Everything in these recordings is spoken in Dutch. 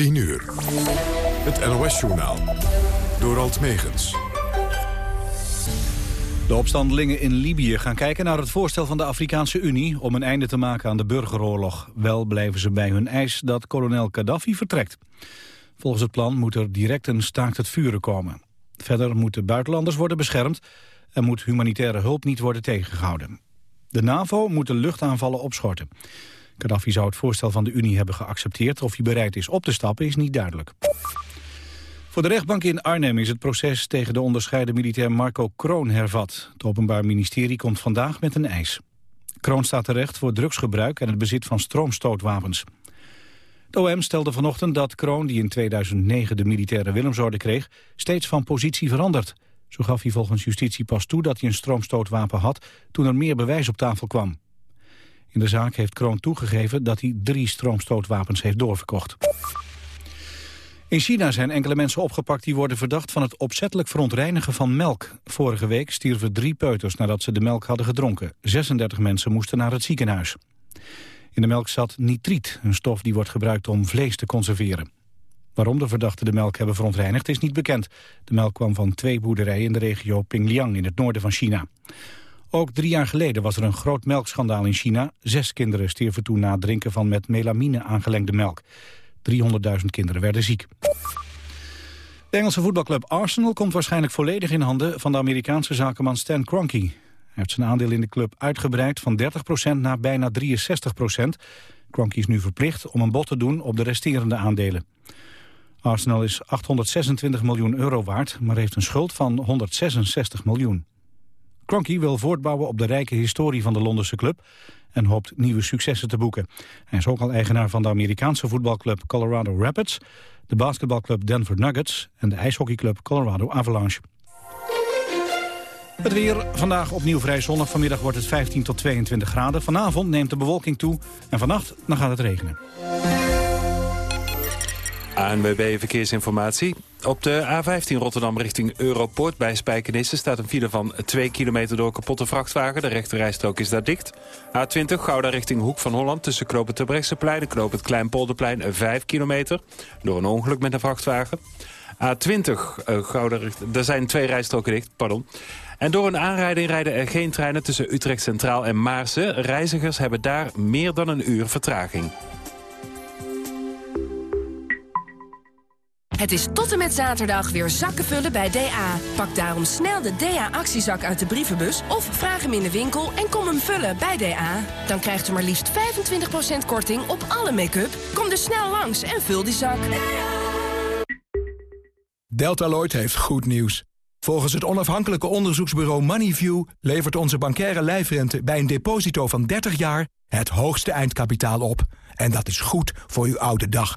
10 uur. Het NOS-journaal. Door Alt Megens. De opstandelingen in Libië gaan kijken naar het voorstel van de Afrikaanse Unie... om een einde te maken aan de burgeroorlog. Wel blijven ze bij hun eis dat kolonel Gaddafi vertrekt. Volgens het plan moet er direct een staakt het vuren komen. Verder moeten buitenlanders worden beschermd... en moet humanitaire hulp niet worden tegengehouden. De NAVO moet de luchtaanvallen opschorten. Gaddafi zou het voorstel van de Unie hebben geaccepteerd. Of hij bereid is op te stappen is niet duidelijk. Voor de rechtbank in Arnhem is het proces tegen de onderscheiden militair Marco Kroon hervat. Het Openbaar Ministerie komt vandaag met een eis. Kroon staat terecht voor drugsgebruik en het bezit van stroomstootwapens. De OM stelde vanochtend dat Kroon, die in 2009 de militaire Willemsorde kreeg, steeds van positie verandert. Zo gaf hij volgens justitie pas toe dat hij een stroomstootwapen had toen er meer bewijs op tafel kwam. In de zaak heeft Kroon toegegeven dat hij drie stroomstootwapens heeft doorverkocht. In China zijn enkele mensen opgepakt die worden verdacht van het opzettelijk verontreinigen van melk. Vorige week stierven drie peuters nadat ze de melk hadden gedronken. 36 mensen moesten naar het ziekenhuis. In de melk zat nitriet, een stof die wordt gebruikt om vlees te conserveren. Waarom de verdachten de melk hebben verontreinigd is niet bekend. De melk kwam van twee boerderijen in de regio Pingliang in het noorden van China. Ook drie jaar geleden was er een groot melkschandaal in China. Zes kinderen stierven toen na het drinken van met melamine aangelengde melk. 300.000 kinderen werden ziek. De Engelse voetbalclub Arsenal komt waarschijnlijk volledig in handen van de Amerikaanse zakenman Stan Kroenke. Hij heeft zijn aandeel in de club uitgebreid van 30% naar bijna 63%. Kroenke is nu verplicht om een bod te doen op de resterende aandelen. Arsenal is 826 miljoen euro waard, maar heeft een schuld van 166 miljoen. Kroenke wil voortbouwen op de rijke historie van de Londense club en hoopt nieuwe successen te boeken. Hij is ook al eigenaar van de Amerikaanse voetbalclub Colorado Rapids, de basketbalclub Denver Nuggets en de ijshockeyclub Colorado Avalanche. Het weer vandaag opnieuw vrij zonnig. Vanmiddag wordt het 15 tot 22 graden. Vanavond neemt de bewolking toe en vannacht dan gaat het regenen. ANWB Verkeersinformatie. Op de A15 Rotterdam richting Europort bij Spijkenisse... staat een file van 2 kilometer door kapotte vrachtwagen. De rechterrijstrook is daar dicht. A20 Gouda richting Hoek van Holland tussen Knoop het Terbrechtseplein... en Knoop het Kleinpolderplein 5 kilometer... door een ongeluk met een vrachtwagen. A20 uh, Gouda, er zijn twee rijstroken dicht, pardon. En door een aanrijding rijden er geen treinen tussen Utrecht Centraal en Maarsen. Reizigers hebben daar meer dan een uur vertraging. Het is tot en met zaterdag weer zakken vullen bij DA. Pak daarom snel de DA-actiezak uit de brievenbus... of vraag hem in de winkel en kom hem vullen bij DA. Dan krijgt u maar liefst 25% korting op alle make-up. Kom dus snel langs en vul die zak. Deltaloid heeft goed nieuws. Volgens het onafhankelijke onderzoeksbureau Moneyview... levert onze bankaire lijfrente bij een deposito van 30 jaar... het hoogste eindkapitaal op. En dat is goed voor uw oude dag.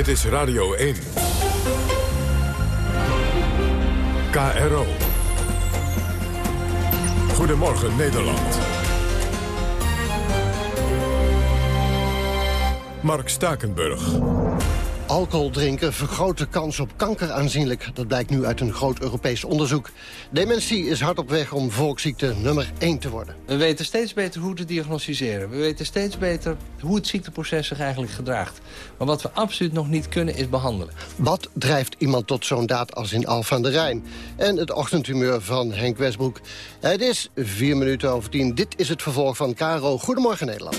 Dit is Radio 1. KRO. Goedemorgen Nederland. Mark Stakenburg. Alcohol drinken vergroot de kans op kanker aanzienlijk. Dat blijkt nu uit een groot Europees onderzoek. Dementie is hard op weg om volksziekte nummer 1 te worden. We weten steeds beter hoe te diagnosticeren. We weten steeds beter hoe het ziekteproces zich eigenlijk gedraagt. Maar wat we absoluut nog niet kunnen is behandelen. Wat drijft iemand tot zo'n daad als in Al van der Rijn? En het ochtendhumeur van Henk Westbroek. Het is vier minuten over tien. Dit is het vervolg van Caro. Goedemorgen Nederland.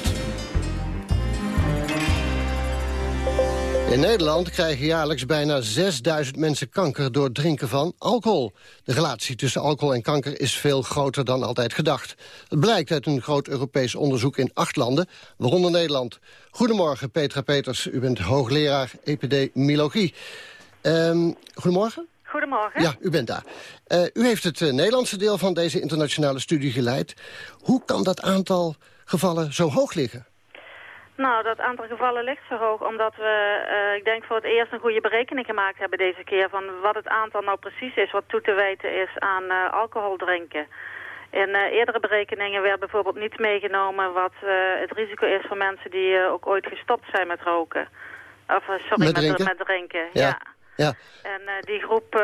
In Nederland krijgen jaarlijks bijna 6000 mensen kanker door het drinken van alcohol. De relatie tussen alcohol en kanker is veel groter dan altijd gedacht. Het blijkt uit een groot Europees onderzoek in acht landen, waaronder Nederland. Goedemorgen, Petra Peters. U bent hoogleraar epidemiologie. Um, goedemorgen. Goedemorgen. Ja, u bent daar. Uh, u heeft het uh, Nederlandse deel van deze internationale studie geleid. Hoe kan dat aantal gevallen zo hoog liggen? Nou, dat aantal gevallen ligt zo hoog omdat we, uh, ik denk voor het eerst een goede berekening gemaakt hebben deze keer van wat het aantal nou precies is wat toe te wijten is aan uh, alcohol drinken. In uh, eerdere berekeningen werd bijvoorbeeld niet meegenomen wat het risico is voor mensen die ook ooit gestopt zijn met roken. Of sorry, met, drinken? met, drinken. ja. ja. Ja. En uh, die groep, uh,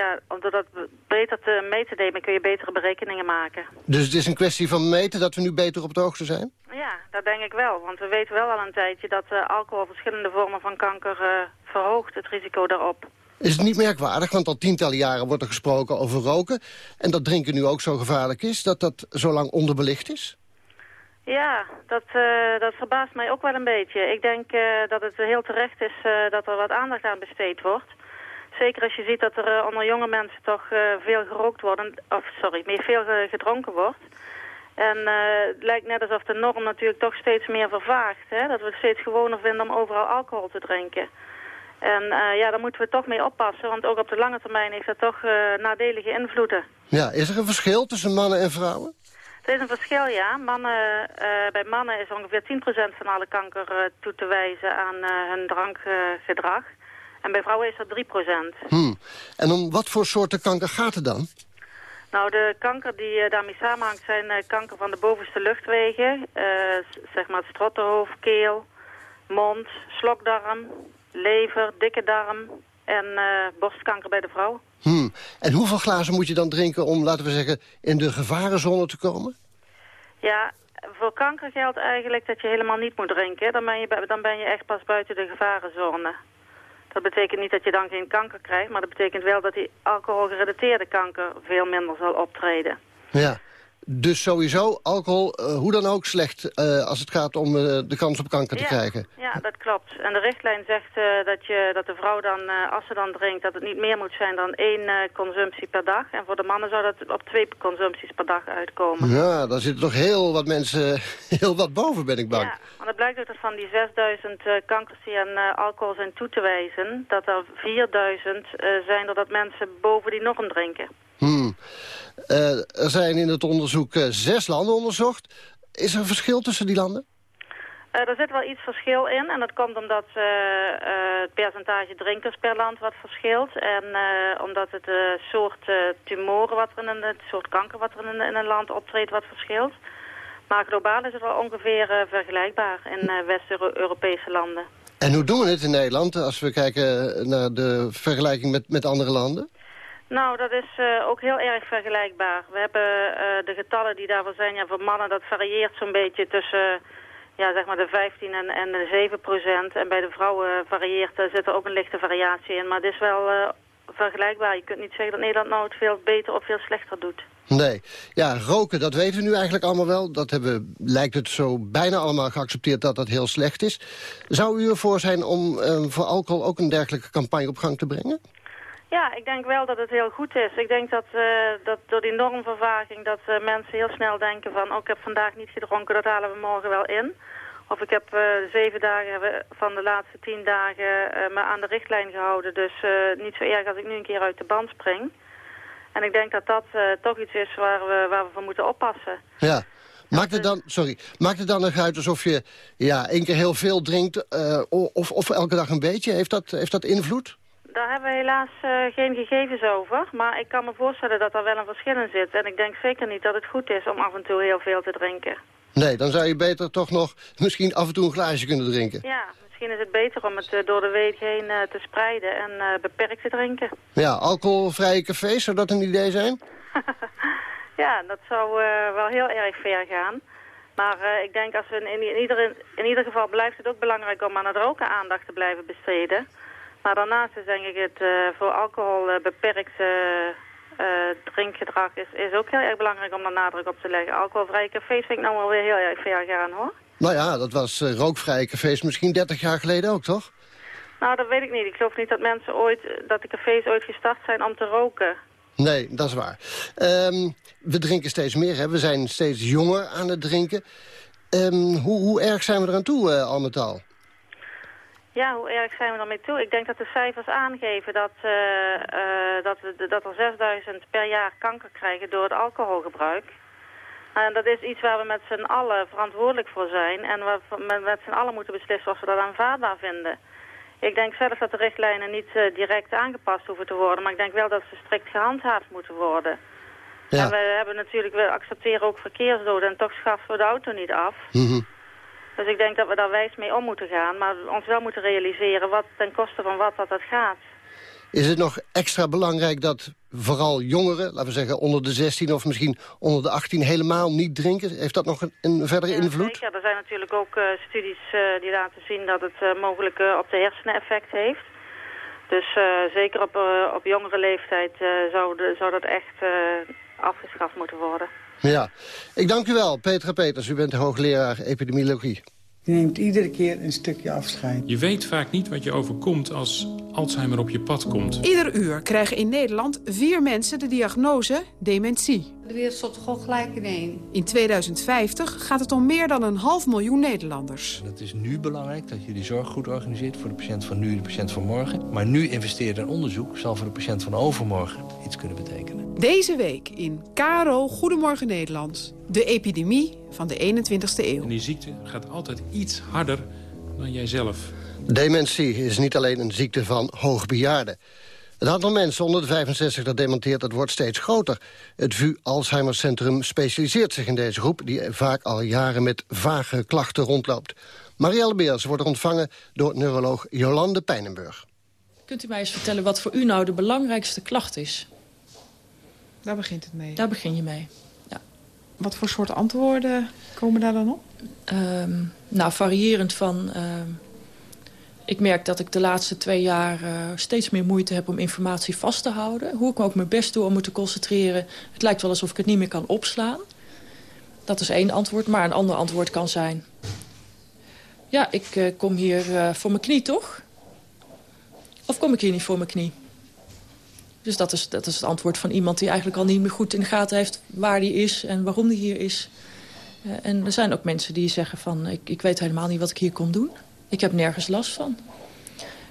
ja, om dat beter te meten te nemen, kun je betere berekeningen maken. Dus het is een kwestie van meten dat we nu beter op de hoogte zijn? Ja, dat denk ik wel. Want we weten wel al een tijdje dat uh, alcohol verschillende vormen van kanker verhoogt, het risico daarop. Is het niet merkwaardig, want al tientallen jaren wordt er gesproken over roken... en dat drinken nu ook zo gevaarlijk is, dat dat zo lang onderbelicht is? Ja, dat, uh, dat verbaast mij ook wel een beetje. Ik denk uh, dat het heel terecht is uh, dat er wat aandacht aan besteed wordt. Zeker als je ziet dat er onder jonge mensen toch veel gerookt wordt, of sorry, meer veel gedronken wordt. En het lijkt net alsof de norm natuurlijk toch steeds meer vervaagt. Hè? Dat we het steeds gewoner vinden om overal alcohol te drinken. En ja, daar moeten we toch mee oppassen, want ook op de lange termijn heeft dat toch nadelige invloeden. Ja, is er een verschil tussen mannen en vrouwen? Er is een verschil, ja. Mannen, uh, bij mannen is ongeveer 10% van alle kanker toe te wijzen aan hun drankgedrag. En bij vrouwen is dat 3%. Hmm. En om wat voor soorten kanker gaat het dan? Nou, de kanker die daarmee samenhangt zijn kanker van de bovenste luchtwegen. zeg maar het strottenhoofd, keel, mond, slokdarm, lever, dikke darm en borstkanker bij de vrouw. Hmm. En hoeveel glazen moet je dan drinken om, laten we zeggen, in de gevarenzone te komen? Ja, voor kanker geldt eigenlijk dat je helemaal niet moet drinken. Dan ben je, dan ben je echt pas buiten de gevarenzone. Dat betekent niet dat je dan geen kanker krijgt, maar dat betekent wel dat die alcoholgerelateerde kanker veel minder zal optreden. Ja. Dus sowieso alcohol, uh, hoe dan ook, slecht uh, als het gaat om uh, de kans op kanker te ja, krijgen. Ja, dat klopt. En de richtlijn zegt dat, je, dat de vrouw dan, als ze dan drinkt, dat het niet meer moet zijn dan één consumptie per dag. En voor de mannen zou dat op twee consumpties per dag uitkomen. Ja, daar zitten toch heel wat mensen heel wat boven, ben ik bang. Ja, want het blijkt ook dat van die 6000 kankers die aan alcohol zijn toe te wijzen, dat er 4000 zijn doordat mensen boven die norm drinken. Hmm. Uh, er zijn in het onderzoek uh, zes landen onderzocht. Is er een verschil tussen die landen? Uh, er zit wel iets verschil in. En dat komt omdat het percentage drinkers per land wat verschilt. En omdat het soort tumoren wat er in een, het soort kanker wat er in, in, een land optreedt wat verschilt. Maar globaal is het wel ongeveer vergelijkbaar in West-Europese landen. En hoe doen we het in Nederland als we kijken naar de vergelijking met, met andere landen? Nou, dat is uh, ook heel erg vergelijkbaar. We hebben uh, de getallen die daarvoor zijn, ja, voor mannen dat varieert zo'n beetje tussen ja, zeg maar de 15 en, en de 7 procent. En bij de vrouwen varieert, er zit er ook een lichte variatie in. Maar het is wel uh, vergelijkbaar. Je kunt niet zeggen dat Nederland nou het veel beter of veel slechter doet. Nee. Ja, roken, dat weten we nu eigenlijk allemaal wel. Dat hebben, lijkt het zo bijna allemaal geaccepteerd dat dat heel slecht is. Zou u ervoor zijn om voor alcohol ook een dergelijke campagne op gang te brengen? Ja, ik denk wel dat het heel goed is. Ik denk dat, uh, dat door die normvervaging dat uh, mensen heel snel denken van... oh, ik heb vandaag niet gedronken, dat halen we morgen wel in. Of ik heb uh, zeven dagen van de laatste tien dagen me aan de richtlijn gehouden. Dus niet zo erg als ik nu een keer uit de band spring. En ik denk dat dat toch iets is waar we, waar we voor moeten oppassen. Ja. Maakt het dan, sorry, maakt het dan nog uit alsof je ja, één keer heel veel drinkt of, of elke dag een beetje? Heeft dat, heeft dat invloed? Daar hebben we helaas uh, geen gegevens over. Maar ik kan me voorstellen dat er wel een verschil in zit. En ik denk zeker niet dat het goed is om af en toe heel veel te drinken. Nee, dan zou je beter toch nog misschien af en toe een glaasje kunnen drinken. Ja, misschien is het beter om het uh, door de week heen uh, te spreiden en beperkt te drinken. Ja, alcoholvrije cafés, zou dat een idee zijn? ja, dat zou wel heel erg ver gaan. Maar ik denk als we in, in, ieder, in ieder geval blijft het ook belangrijk om aan het roken aandacht te blijven besteden. Maar daarnaast is denk ik het uh, voor alcohol uh, beperkt uh, drinkgedrag is, is ook heel erg belangrijk om daar nadruk op te leggen. Alcoholvrije cafés vind ik nou wel weer heel erg ver gaan hoor. Nou ja, dat was rookvrije cafés misschien 30 jaar geleden ook, toch? Nou, dat weet ik niet. Ik geloof niet dat mensen ooit, dat de cafés ooit gestart zijn om te roken. Nee, dat is waar. Um, we drinken steeds meer, hè? we zijn steeds jonger aan het drinken. Um, hoe, hoe erg zijn we eraan toe, al met al? Ja, hoe erg zijn we ermee toe? Ik denk dat de cijfers aangeven dat, uh, uh, dat, dat er 6000 per jaar kanker krijgen door het alcoholgebruik. En dat is iets waar we met z'n allen verantwoordelijk voor zijn. En waar we met z'n allen moeten beslissen of we dat aanvaardbaar vinden. Ik denk zelf dat de richtlijnen niet uh, direct aangepast hoeven te worden. Maar ik denk wel dat ze strikt gehandhaafd moeten worden. Ja. En we hebben natuurlijk, we accepteren ook verkeersdoden. En toch schaffen we de auto niet af. Mm Dus ik denk dat we daar wijs mee om moeten gaan. Maar ons wel moeten realiseren wat ten koste van wat dat, dat gaat. Is het nog extra belangrijk dat vooral jongeren, laten we zeggen onder de 16 of misschien onder de 18 helemaal niet drinken? Heeft dat nog een, een verdere ja, invloed? Zeker, er zijn natuurlijk ook uh, studies uh, die laten zien dat het uh, mogelijk op de hersenen effect heeft. Dus zeker op, op jongere leeftijd zou, de, zou dat echt afgeschaft moeten worden. Ja, ik dank u wel, Petra Peters. U bent hoogleraar epidemiologie. Je neemt iedere keer een stukje afscheid. Je weet vaak niet wat je overkomt als Alzheimer op je pad komt. Ieder uur krijgen in Nederland vier mensen de diagnose dementie. De wereld stopt gewoon gelijk in één. In 2050 gaat het om meer dan een half miljoen Nederlanders. Het is nu belangrijk dat je die zorg goed organiseert voor de patiënt van nu en de patiënt van morgen. Maar nu investeren in onderzoek zal voor de patiënt van overmorgen iets kunnen betekenen. Deze week in KRO Goedemorgen Nederland. De epidemie van de 21ste eeuw. En die ziekte gaat altijd iets harder dan jijzelf. Dementie is niet alleen een ziekte van hoogbejaarden. Het aantal mensen onder de 65 dat dementeert, dat wordt steeds groter. Het VU Alzheimer Centrum specialiseert zich in deze groep... die vaak al jaren met vage klachten rondloopt. Marielle Beers wordt ontvangen door neuroloog Jolande Pijnenburg. Kunt u mij eens vertellen wat voor u nou de belangrijkste klacht is? Daar begint het mee. Daar begin je mee, ja. Wat voor soort antwoorden komen daar dan op? Um, nou, variërend van... Uh, ik merk dat ik de laatste twee jaar uh, steeds meer moeite heb om informatie vast te houden. Hoe ik me ook mijn best doe om me te concentreren. Het lijkt wel alsof ik het niet meer kan opslaan. Dat is één antwoord, maar een ander antwoord kan zijn... Ja, ik uh, kom hier uh, voor mijn knie, toch? Of kom ik hier niet voor mijn knie? Dus dat is, dat is het antwoord van iemand die eigenlijk al niet meer goed in de gaten heeft... waar die is en waarom die hier is. En er zijn ook mensen die zeggen van... Ik, ik weet helemaal niet wat ik hier kom doen. Ik heb nergens last van.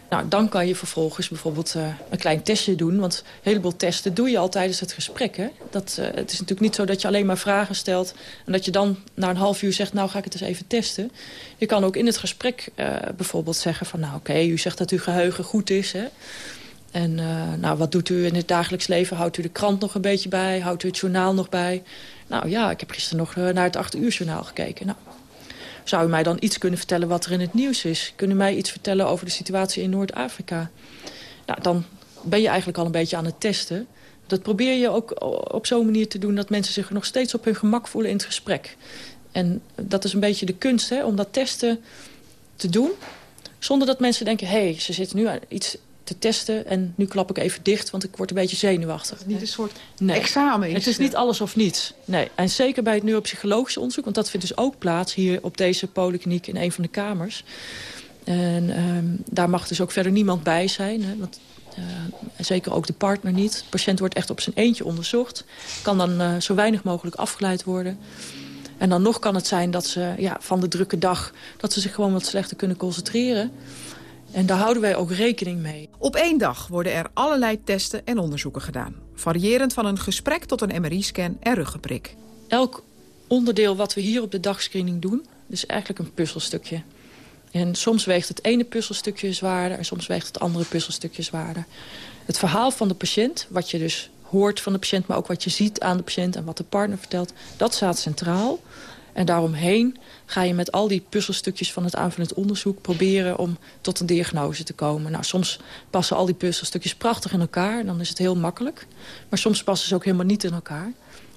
Nou, dan kan je vervolgens bijvoorbeeld uh, een klein testje doen. Want een heleboel testen doe je al tijdens het gesprek. Hè? Dat, uh, het is natuurlijk niet zo dat je alleen maar vragen stelt... en dat je dan na een half uur zegt, nou ga ik het eens even testen. Je kan ook in het gesprek uh, bijvoorbeeld zeggen van... nou oké, u zegt dat uw geheugen goed is. Hè? En nou, wat doet u in het dagelijks leven? Houdt u de krant nog een beetje bij? Houdt u het journaal nog bij? Nou ja, ik heb gisteren nog naar het 8 uur journaal gekeken. Nou, zou u mij dan iets kunnen vertellen wat er in het nieuws is? Kunnen mij iets vertellen over de situatie in Noord-Afrika? Nou, dan ben je eigenlijk al een beetje aan het testen. Dat probeer je ook op zo'n manier te doen... dat mensen zich nog steeds op hun gemak voelen in het gesprek. En dat is een beetje de kunst, hè, om dat testen te doen... zonder dat mensen denken, hé, hey, ze zitten nu aan iets te testen... en nu klap ik even dicht, want ik word een beetje zenuwachtig. Niet een soort nee. examen is. Het is niet alles of niets. Nee. En zeker bij het neuropsychologisch onderzoek... want dat vindt dus ook plaats hier op deze polykliniek in een van de kamers. En um, daar mag dus ook verder niemand bij zijn. Hè, want, uh, zeker ook de partner niet. De patiënt wordt echt op zijn eentje onderzocht. Kan dan uh, zo weinig mogelijk afgeleid worden... En dan nog kan het zijn dat ze ja, van de drukke dag... dat ze zich gewoon wat slechter kunnen concentreren. En daar houden wij ook rekening mee. Op één dag worden er allerlei testen en onderzoeken gedaan. Variërend van een gesprek tot een MRI-scan en ruggenprik. Elk onderdeel wat we hier op de dagscreening doen... is eigenlijk een puzzelstukje. En soms weegt het ene puzzelstukje zwaarder... en soms weegt het andere puzzelstukje zwaarder. Het verhaal van de patiënt, wat je dus hoort van de patiënt... maar ook wat je ziet aan de patiënt en wat de partner vertelt... dat staat centraal. En daaromheen ga je met al die puzzelstukjes van het aanvullend onderzoek... proberen om tot een diagnose te komen. Nou, soms passen al die puzzelstukjes prachtig in elkaar. Dan is het heel makkelijk. Maar soms passen ze ook helemaal niet in elkaar.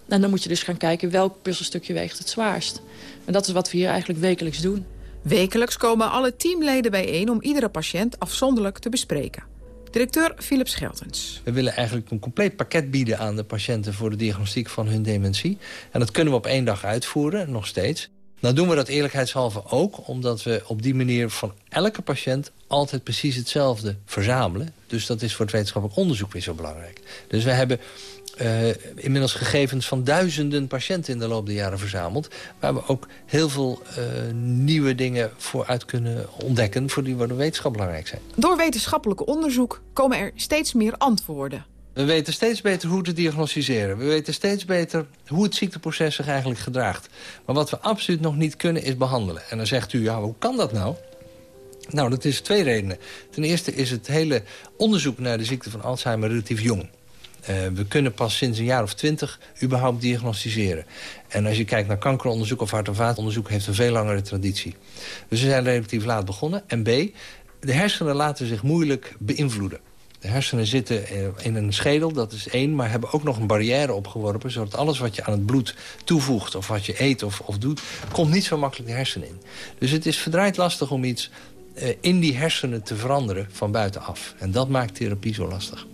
En dan moet je dus gaan kijken welk puzzelstukje weegt het zwaarst. En dat is wat we hier eigenlijk wekelijks doen. Wekelijks komen alle teamleden bijeen om iedere patiënt afzonderlijk te bespreken. Directeur Philip Scheltens. We willen eigenlijk een compleet pakket bieden aan de patiënten... voor de diagnostiek van hun dementie. En dat kunnen we op één dag uitvoeren, nog steeds. Nou doen we dat eerlijkheidshalve ook... omdat we op die manier van elke patiënt altijd precies hetzelfde verzamelen. Dus dat is voor het wetenschappelijk onderzoek weer zo belangrijk. Dus we hebben uh, inmiddels gegevens van duizenden patiënten in de loop der jaren verzameld. Waar we ook heel veel uh, nieuwe dingen voor uit kunnen ontdekken... voor die voor de wetenschap belangrijk zijn. Door wetenschappelijk onderzoek komen er steeds meer antwoorden. We We weten steeds beter hoe te diagnosticeren. We weten steeds beter hoe het ziekteproces zich eigenlijk gedraagt. Maar wat we absoluut nog niet kunnen is behandelen. En dan zegt u, ja, hoe kan dat nou? Nou, dat is twee redenen. Ten eerste is het hele onderzoek naar de ziekte van Alzheimer relatief jong. Uh, we kunnen pas sinds een jaar of twintig überhaupt diagnosticeren. En als je kijkt naar kankeronderzoek of hart- en vaatonderzoek... heeft een veel langere traditie. Dus we zijn relatief laat begonnen. En B, de hersenen laten zich moeilijk beïnvloeden. De hersenen zitten eh, in een schedel, dat is één... maar hebben ook nog een barrière opgeworpen... zodat alles wat je aan het bloed toevoegt of wat je eet of, of doet... komt niet zo makkelijk de hersenen in. Dus het is verdraaid lastig om iets uh, in die hersenen te veranderen van buitenaf. En dat maakt therapie zo lastig.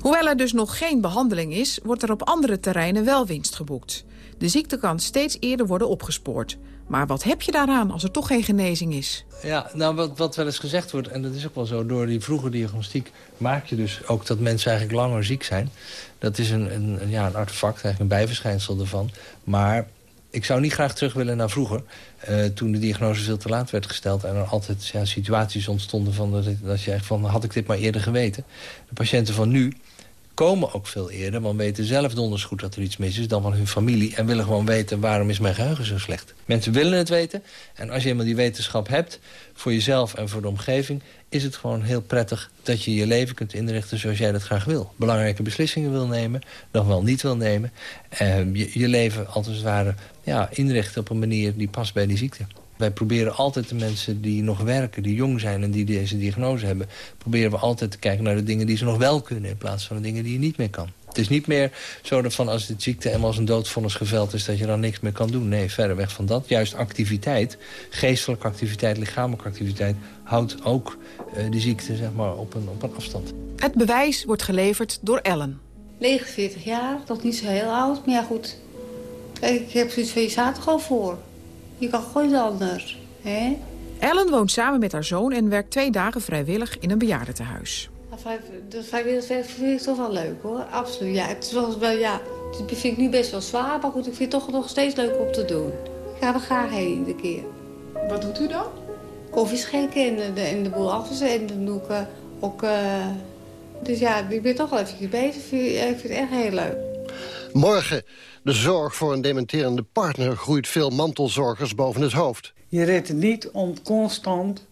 Hoewel er dus nog geen behandeling is, wordt er op andere terreinen wel winst geboekt. De ziekte kan steeds eerder worden opgespoord. Maar wat heb je daaraan als er toch geen genezing is? Ja, nou wat, wat wel eens gezegd wordt, en dat is ook wel zo... door die vroege diagnostiek maak je dus ook dat mensen eigenlijk langer ziek zijn. Dat is een, een, ja, een artefact, eigenlijk een bijverschijnsel ervan. Maar ik zou niet graag terug willen naar vroeger. Uh, toen de diagnose veel te laat werd gesteld... en er altijd ja, situaties ontstonden van dat, dat je echt van... had ik dit maar eerder geweten. De patiënten van nu komen ook veel eerder... want weten zelf donders goed dat er iets mis is dan van hun familie... en willen gewoon weten waarom is mijn geheugen zo slecht. Mensen willen het weten. En als je eenmaal die wetenschap hebt, voor jezelf en voor de omgeving... is het gewoon heel prettig dat je je leven kunt inrichten zoals jij dat graag wil. Belangrijke beslissingen wil nemen, dan wel niet wil nemen. Uh, je, je leven als het ware ja, inrichten op een manier die past bij die ziekte. Wij proberen altijd de mensen die nog werken, die jong zijn en die deze diagnose hebben... proberen we altijd te kijken naar de dingen die ze nog wel kunnen... in plaats van de dingen die je niet meer kan. Het is niet meer zo dat van als de ziekte en als een doodvonnis geveld is... dat je dan niks meer kan doen. Nee, verder weg van dat. Juist activiteit, geestelijke activiteit, lichamelijke activiteit... houdt ook uh, de ziekte zeg maar, op, een, op een afstand. Het bewijs wordt geleverd door Ellen. 49 jaar, nog niet zo heel oud. Maar ja, goed. Ik heb zoiets van, je staat er gewoon voor. Je kan gewoon anders. Hè? Ellen woont samen met haar zoon en werkt twee dagen vrijwillig in een bejaardentehuis. Dat vrijwilligerswerk vind ik toch wel leuk hoor. Absoluut. Ja, het, is wel, ja, het vind ik nu best wel zwaar, maar goed, ik vind het toch nog steeds leuk om te doen. Ik ga er graag heen iedere keer. Wat doet u dan? Koffie schenken en de, en de boel afzetten. En dan doe ik uh, ook... Uh, dus ja, ik ben toch wel even bezig. Ik vind het echt heel leuk. Morgen de zorg voor een dementerende partner groeit veel mantelzorgers boven het hoofd. Je redt het niet om constant,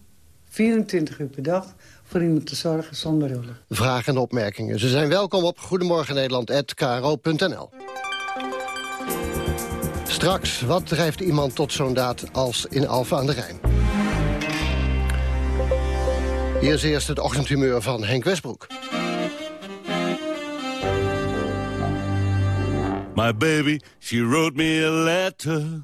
24 uur per dag, voor iemand te zorgen zonder hulp. Vragen en opmerkingen. Ze zijn welkom op goedemorgennederland.kro.nl. Straks, wat drijft iemand tot zo'n daad als in Alphen aan de Rijn? Hier is eerst het ochtendhumeur van Henk Westbroek. My baby, she wrote me a letter.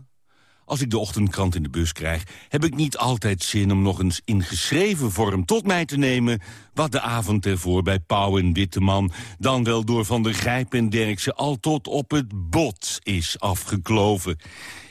Als ik de ochtendkrant in de bus krijg, heb ik niet altijd zin om nog eens in geschreven vorm tot mij te nemen wat de avond ervoor bij Pauw en Witteman, dan wel door Van der Grijp en Derksen, al tot op het bot is afgekloven.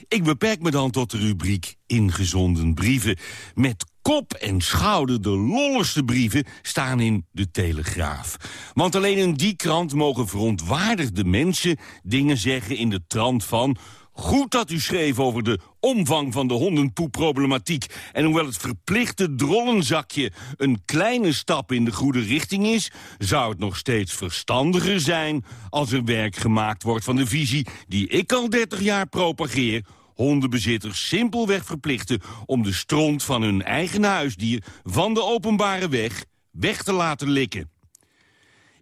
Ik beperk me dan tot de rubriek ingezonden brieven. Met kop en schouder de lolligste brieven staan in de Telegraaf. Want alleen in die krant mogen verontwaardigde mensen dingen zeggen in de trant van... Goed dat u schreef over de omvang van de hondenpoepproblematiek. En hoewel het verplichte drollenzakje een kleine stap in de goede richting is... zou het nog steeds verstandiger zijn als er werk gemaakt wordt van de visie... die ik al 30 jaar propageer hondenbezitters simpelweg verplichten... om de stront van hun eigen huisdier van de openbare weg weg te laten likken.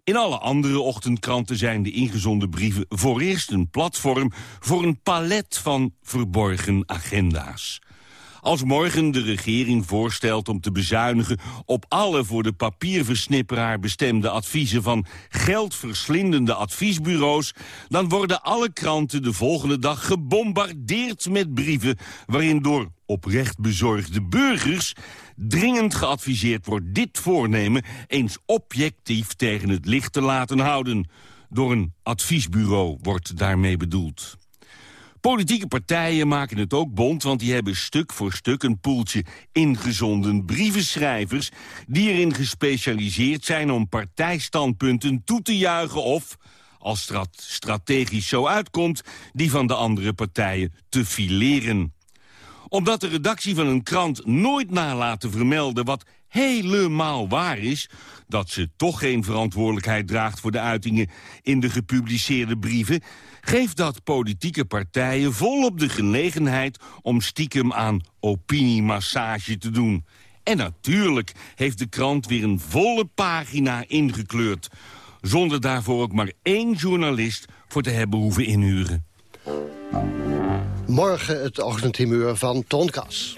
In alle andere ochtendkranten zijn de ingezonden brieven voor eerst een platform voor een palet van verborgen agenda's. Als morgen de regering voorstelt om te bezuinigen op alle voor de papierversnipperaar bestemde adviezen van geldverslindende adviesbureaus, dan worden alle kranten de volgende dag gebombardeerd met brieven waarin door oprecht bezorgde burgers dringend geadviseerd wordt dit voornemen eens objectief tegen het licht te laten houden. Door een adviesbureau wordt daarmee bedoeld. Politieke partijen maken het ook bond, want die hebben stuk voor stuk een poeltje ingezonden. Brievenschrijvers die erin gespecialiseerd zijn om partijstandpunten toe te juichen of, als dat strategisch zo uitkomt, die van de andere partijen te fileren. Omdat de redactie van een krant nooit nalaat te vermelden... wat helemaal waar is... dat ze toch geen verantwoordelijkheid draagt voor de uitingen in de gepubliceerde brieven... geeft dat politieke partijen volop de genegenheid om stiekem aan opiniemassage te doen. En natuurlijk heeft de krant weer een volle pagina ingekleurd... zonder daarvoor ook maar één journalist voor te hebben hoeven inhuren. Morgen het ochtendhumeur van Tonkas.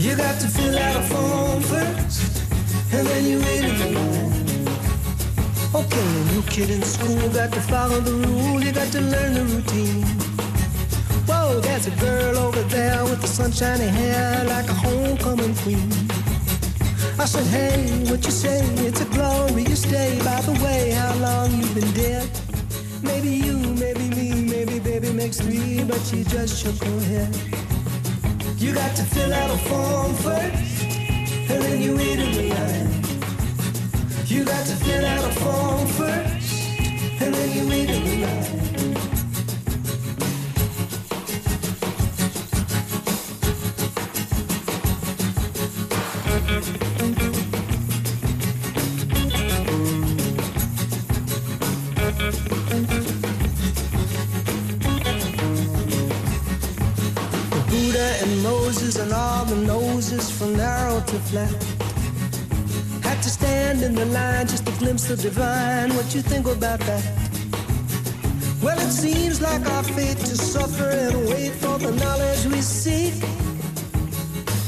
You got to fill out a form first, and then you wait the line. Okay, a new kid in school got to follow the rule, you got to learn the routine. Whoa, there's a girl over there with the sunshiny hair like a homecoming queen. I said, hey, what you say? It's a glorious day. By the way, how long you been dead? Maybe you, maybe me, maybe baby makes three, but she just shook her head. You got to fill out a form first, and then you wait in the line. You got to fill out a form first, and then you wait in the line. To flat had to stand in the line just a glimpse of divine. What you think about that? Well, it seems like our fate to suffer and wait for the knowledge we seek.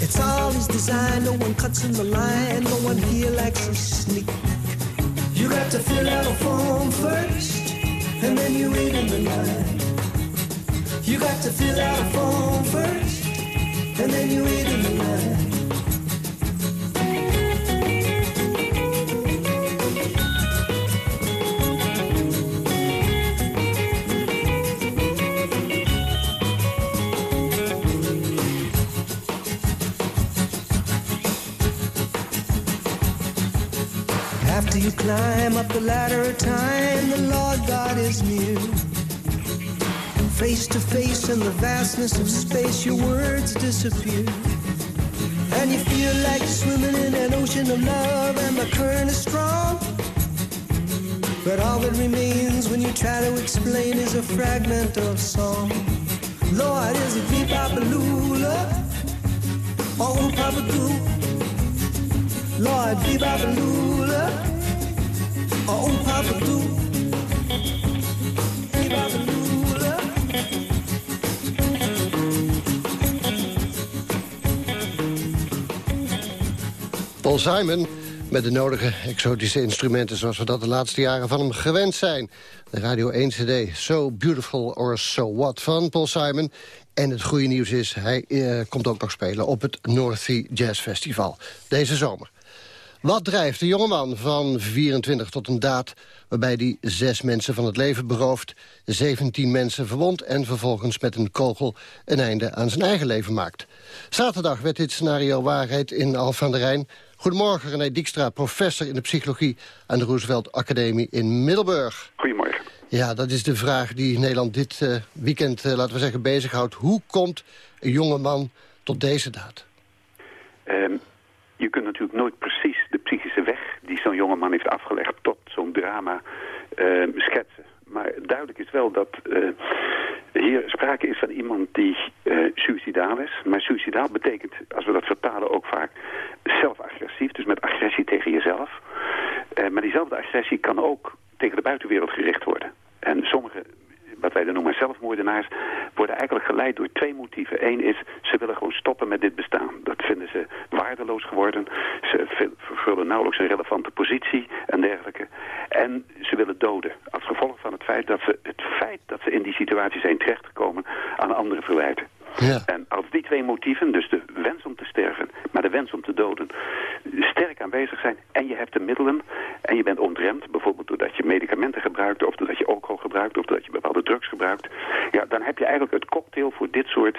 It's all his design. No one cuts in the line. No one here likes a sneak. You got to fill out a form first, and then you wait in the line. You got to fill out a form first, and then you wait in you climb up the ladder of time, the Lord God is near. Face to face in the vastness of space, your words disappear. And you feel like swimming in an ocean of love, and the current is strong. But all that remains when you try to explain is a fragment of song. Lord, is it beep lula or papa doo? Lord, beep lula Paul Simon met de nodige exotische instrumenten... zoals we dat de laatste jaren van hem gewend zijn. De Radio 1 CD, So Beautiful or So What van Paul Simon. En het goede nieuws is, hij eh, komt ook nog spelen... op het North Sea Jazz Festival deze zomer. Wat drijft de jongeman van 24 tot een daad... waarbij hij zes mensen van het leven berooft... 17 mensen verwond en vervolgens met een kogel... een einde aan zijn eigen leven maakt. Zaterdag werd dit scenario waarheid in Alphen aan de Rijn. Goedemorgen, René Dijkstra, professor in de psychologie... aan de Roosevelt Academie in Middelburg. Goedemorgen. Ja, dat is de vraag die Nederland dit eh, weekend, eh, laten we zeggen, bezighoudt. Hoe komt een jonge man tot deze daad? Ehm, je kunt natuurlijk nooit precies de psychische weg die zo'n jongeman heeft afgelegd tot zo'n drama ehm, schetsen. Maar duidelijk is wel dat eh, hier sprake is van iemand die eh suicidaal is. Maar suicidaal betekent, als we dat vertalen, ook vaak zelfagressief. Dus met agressie tegen jezelf. Eh, maar diezelfde agressie kan ook tegen de buitenwereld gericht worden. En sommige wat wij dan noemen zelfmoordenaars, worden eigenlijk geleid door twee motieven. Eén is, ze willen gewoon stoppen met dit bestaan. Dat vinden ze waardeloos geworden. Ze vervullen nauwelijks een relevante positie en dergelijke. En ze willen doden. Als gevolg van het feit dat ze het feit dat ze in die situatie zijn terechtgekomen aan anderen verwijten. Ja. En als die twee motieven, dus de wens om te sterven, maar de wens om te doden, sterk aanwezig zijn en je hebt de middelen en je bent ontremd, bijvoorbeeld doordat je medicamenten gebruikt of doordat je alcohol gebruikt of doordat je bepaalde drugs gebruikt, ja, dan heb je eigenlijk het cocktail voor dit soort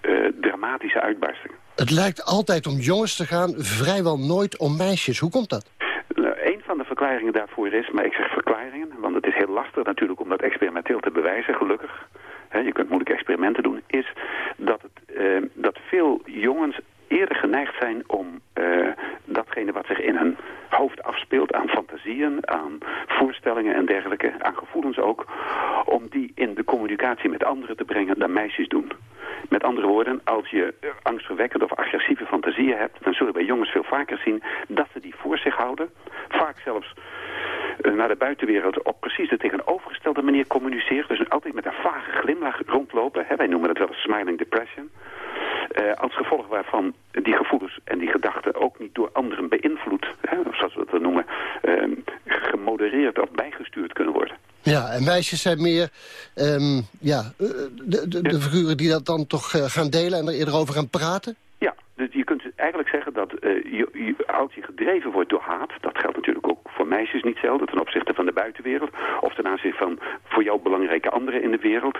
eh, dramatische uitbarstingen. Het lijkt altijd om jongens te gaan, vrijwel nooit om meisjes. Hoe komt dat? Nou, een van de verklaringen daarvoor is, maar ik zeg verklaringen, want het is heel lastig natuurlijk om dat experimenteel te bewijzen, gelukkig. Je kunt moeilijke experimenten doen, is dat, het, eh, dat veel jongens eerder geneigd zijn om eh, datgene wat zich in hun hoofd afspeelt aan fantasieën, aan voorstellingen en dergelijke, aan gevoelens ook, om die in de communicatie met anderen te brengen dan meisjes doen. Met andere woorden, als je angstverwekkende of agressieve fantasieën hebt, dan zullen bij jongens veel vaker zien dat ze die voor zich houden. Vaak zelfs eh, naar de buitenwereld op precies de tegenovergestelde manier communiceren. Dus altijd met een vage glimlach rondlopen. Wij noemen dat wel een smiling depression. Eh, als gevolg waarvan die gevoelens en die gedachten ook niet door anderen beïnvloed, hè, of zoals we dat noemen, eh, gemodereerd of bijgestuurd kunnen worden. Ja, en meisjes zijn meer ehm, ja, eh, de, de, de figuren die dat dan toch eh, gaan delen en er eerder over gaan praten? Ja, dus je kunt eigenlijk zeggen dat eh, je, je, als je gedreven wordt door haat... dat geldt natuurlijk ook voor meisjes niet zelden... ten opzichte van de buitenwereld... of ten aanzien van voor jou belangrijke anderen in de wereld...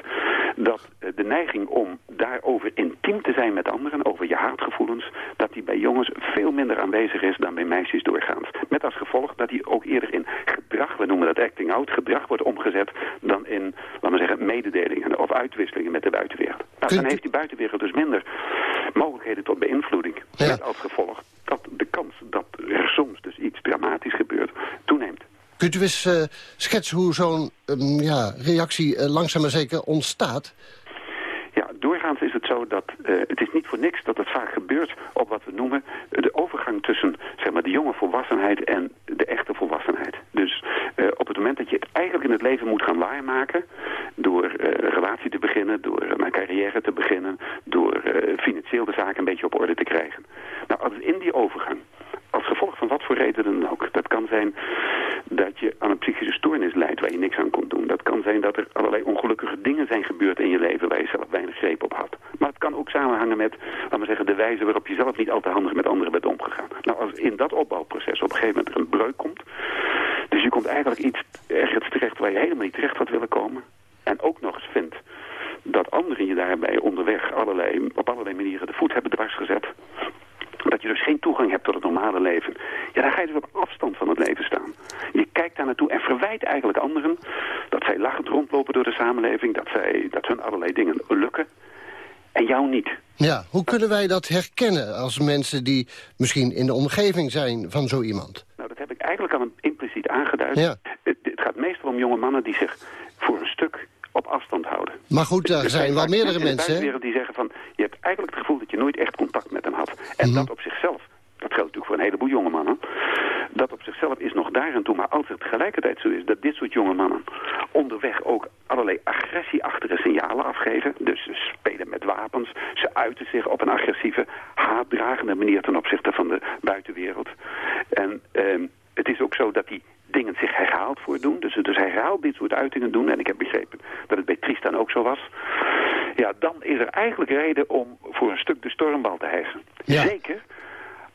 dat eh, de neiging om daarover intiem te zijn met anderen... over je haatgevoelens... dat die bij jongens veel minder aanwezig is dan bij meisjes doorgaans. Met als gevolg dat die ook eerder in gedrag... we noemen dat acting out... gedrag wordt omgezet dan in, laten we zeggen... mededelingen of uitwisselingen met de buitenwereld. Nou, dan heeft die buitenwereld dus minder mogelijkheden tot beïnvloeding. Met als gevolg dat de kans dat er soms dus iets dramatisch gebeurt toeneemt. Kunt u eens eh, schetsen hoe zo'n ehm, ja, reactie eh, langzaam maar zeker ontstaat? Ja, doorgaans zo dat eh, het is niet voor niks dat het vaak gebeurt op wat we noemen de overgang tussen zeg maar, de jonge volwassenheid en de echte volwassenheid. Dus eh, op het moment dat je het eigenlijk in het leven moet gaan waarmaken, door eh, een relatie te beginnen, door een carrière te beginnen, door financieel de zaken een beetje op orde te krijgen. Nou, als in die overgang als gevolg van wat voor reden dan ook. Dat kan zijn dat je aan een psychische stoornis leidt waar je niks aan kon doen. Dat kan zijn dat er allerlei ongelukkige dingen zijn gebeurd in je leven waar je zelf weinig greep op had. Maar het kan ook samenhangen met, laten we zeggen, de wijze waarop je zelf niet al te handig met anderen bent omgegaan. Nou, als in dat opbouwproces op een gegeven moment er een breuk komt, dus je komt eigenlijk iets ergens terecht waar je helemaal niet terecht had willen komen. En ook nog eens vindt dat anderen je daarbij onderweg allerlei, op allerlei manieren de voet hebben dwars gezet dat je dus geen toegang hebt tot het normale leven. Ja, dan ga je dus op afstand van het leven staan. Je kijkt daar naartoe en verwijt eigenlijk anderen dat zij lachend rondlopen door de samenleving, dat, zij, dat hun allerlei dingen lukken en jou niet. Ja, hoe kunnen wij dat herkennen als mensen die misschien in de omgeving zijn van zo iemand? Nou, dat heb ik eigenlijk al impliciet aangeduid. Ja. Het, het gaat meestal om jonge mannen die zich voor een stuk op afstand houden. Maar goed, er zijn wel meerdere mensen, die zeggen van... je hebt eigenlijk het gevoel dat je nooit echt En Mhm. dat op zichzelf, dat geldt natuurlijk voor een heleboel jonge mannen... dat op zichzelf is nog daar en toe. Maar als het tegelijkertijd zo is dat dit soort jonge mannen... onderweg ook allerlei agressieachtige signalen afgeven... dus ze spelen met wapens, ze uiten zich op een agressieve, haatdragende manier... ten opzichte van de buitenwereld. En ehm, het is ook zo dat die dingen zich herhaald voordoen. Dus, dus herhaald dit soort uitingen doen. En ik heb begrepen dat het bij Tristan ook zo was. Ja, dan is er eigenlijk reden om voor een stuk de stormbal te hijsen. Zeker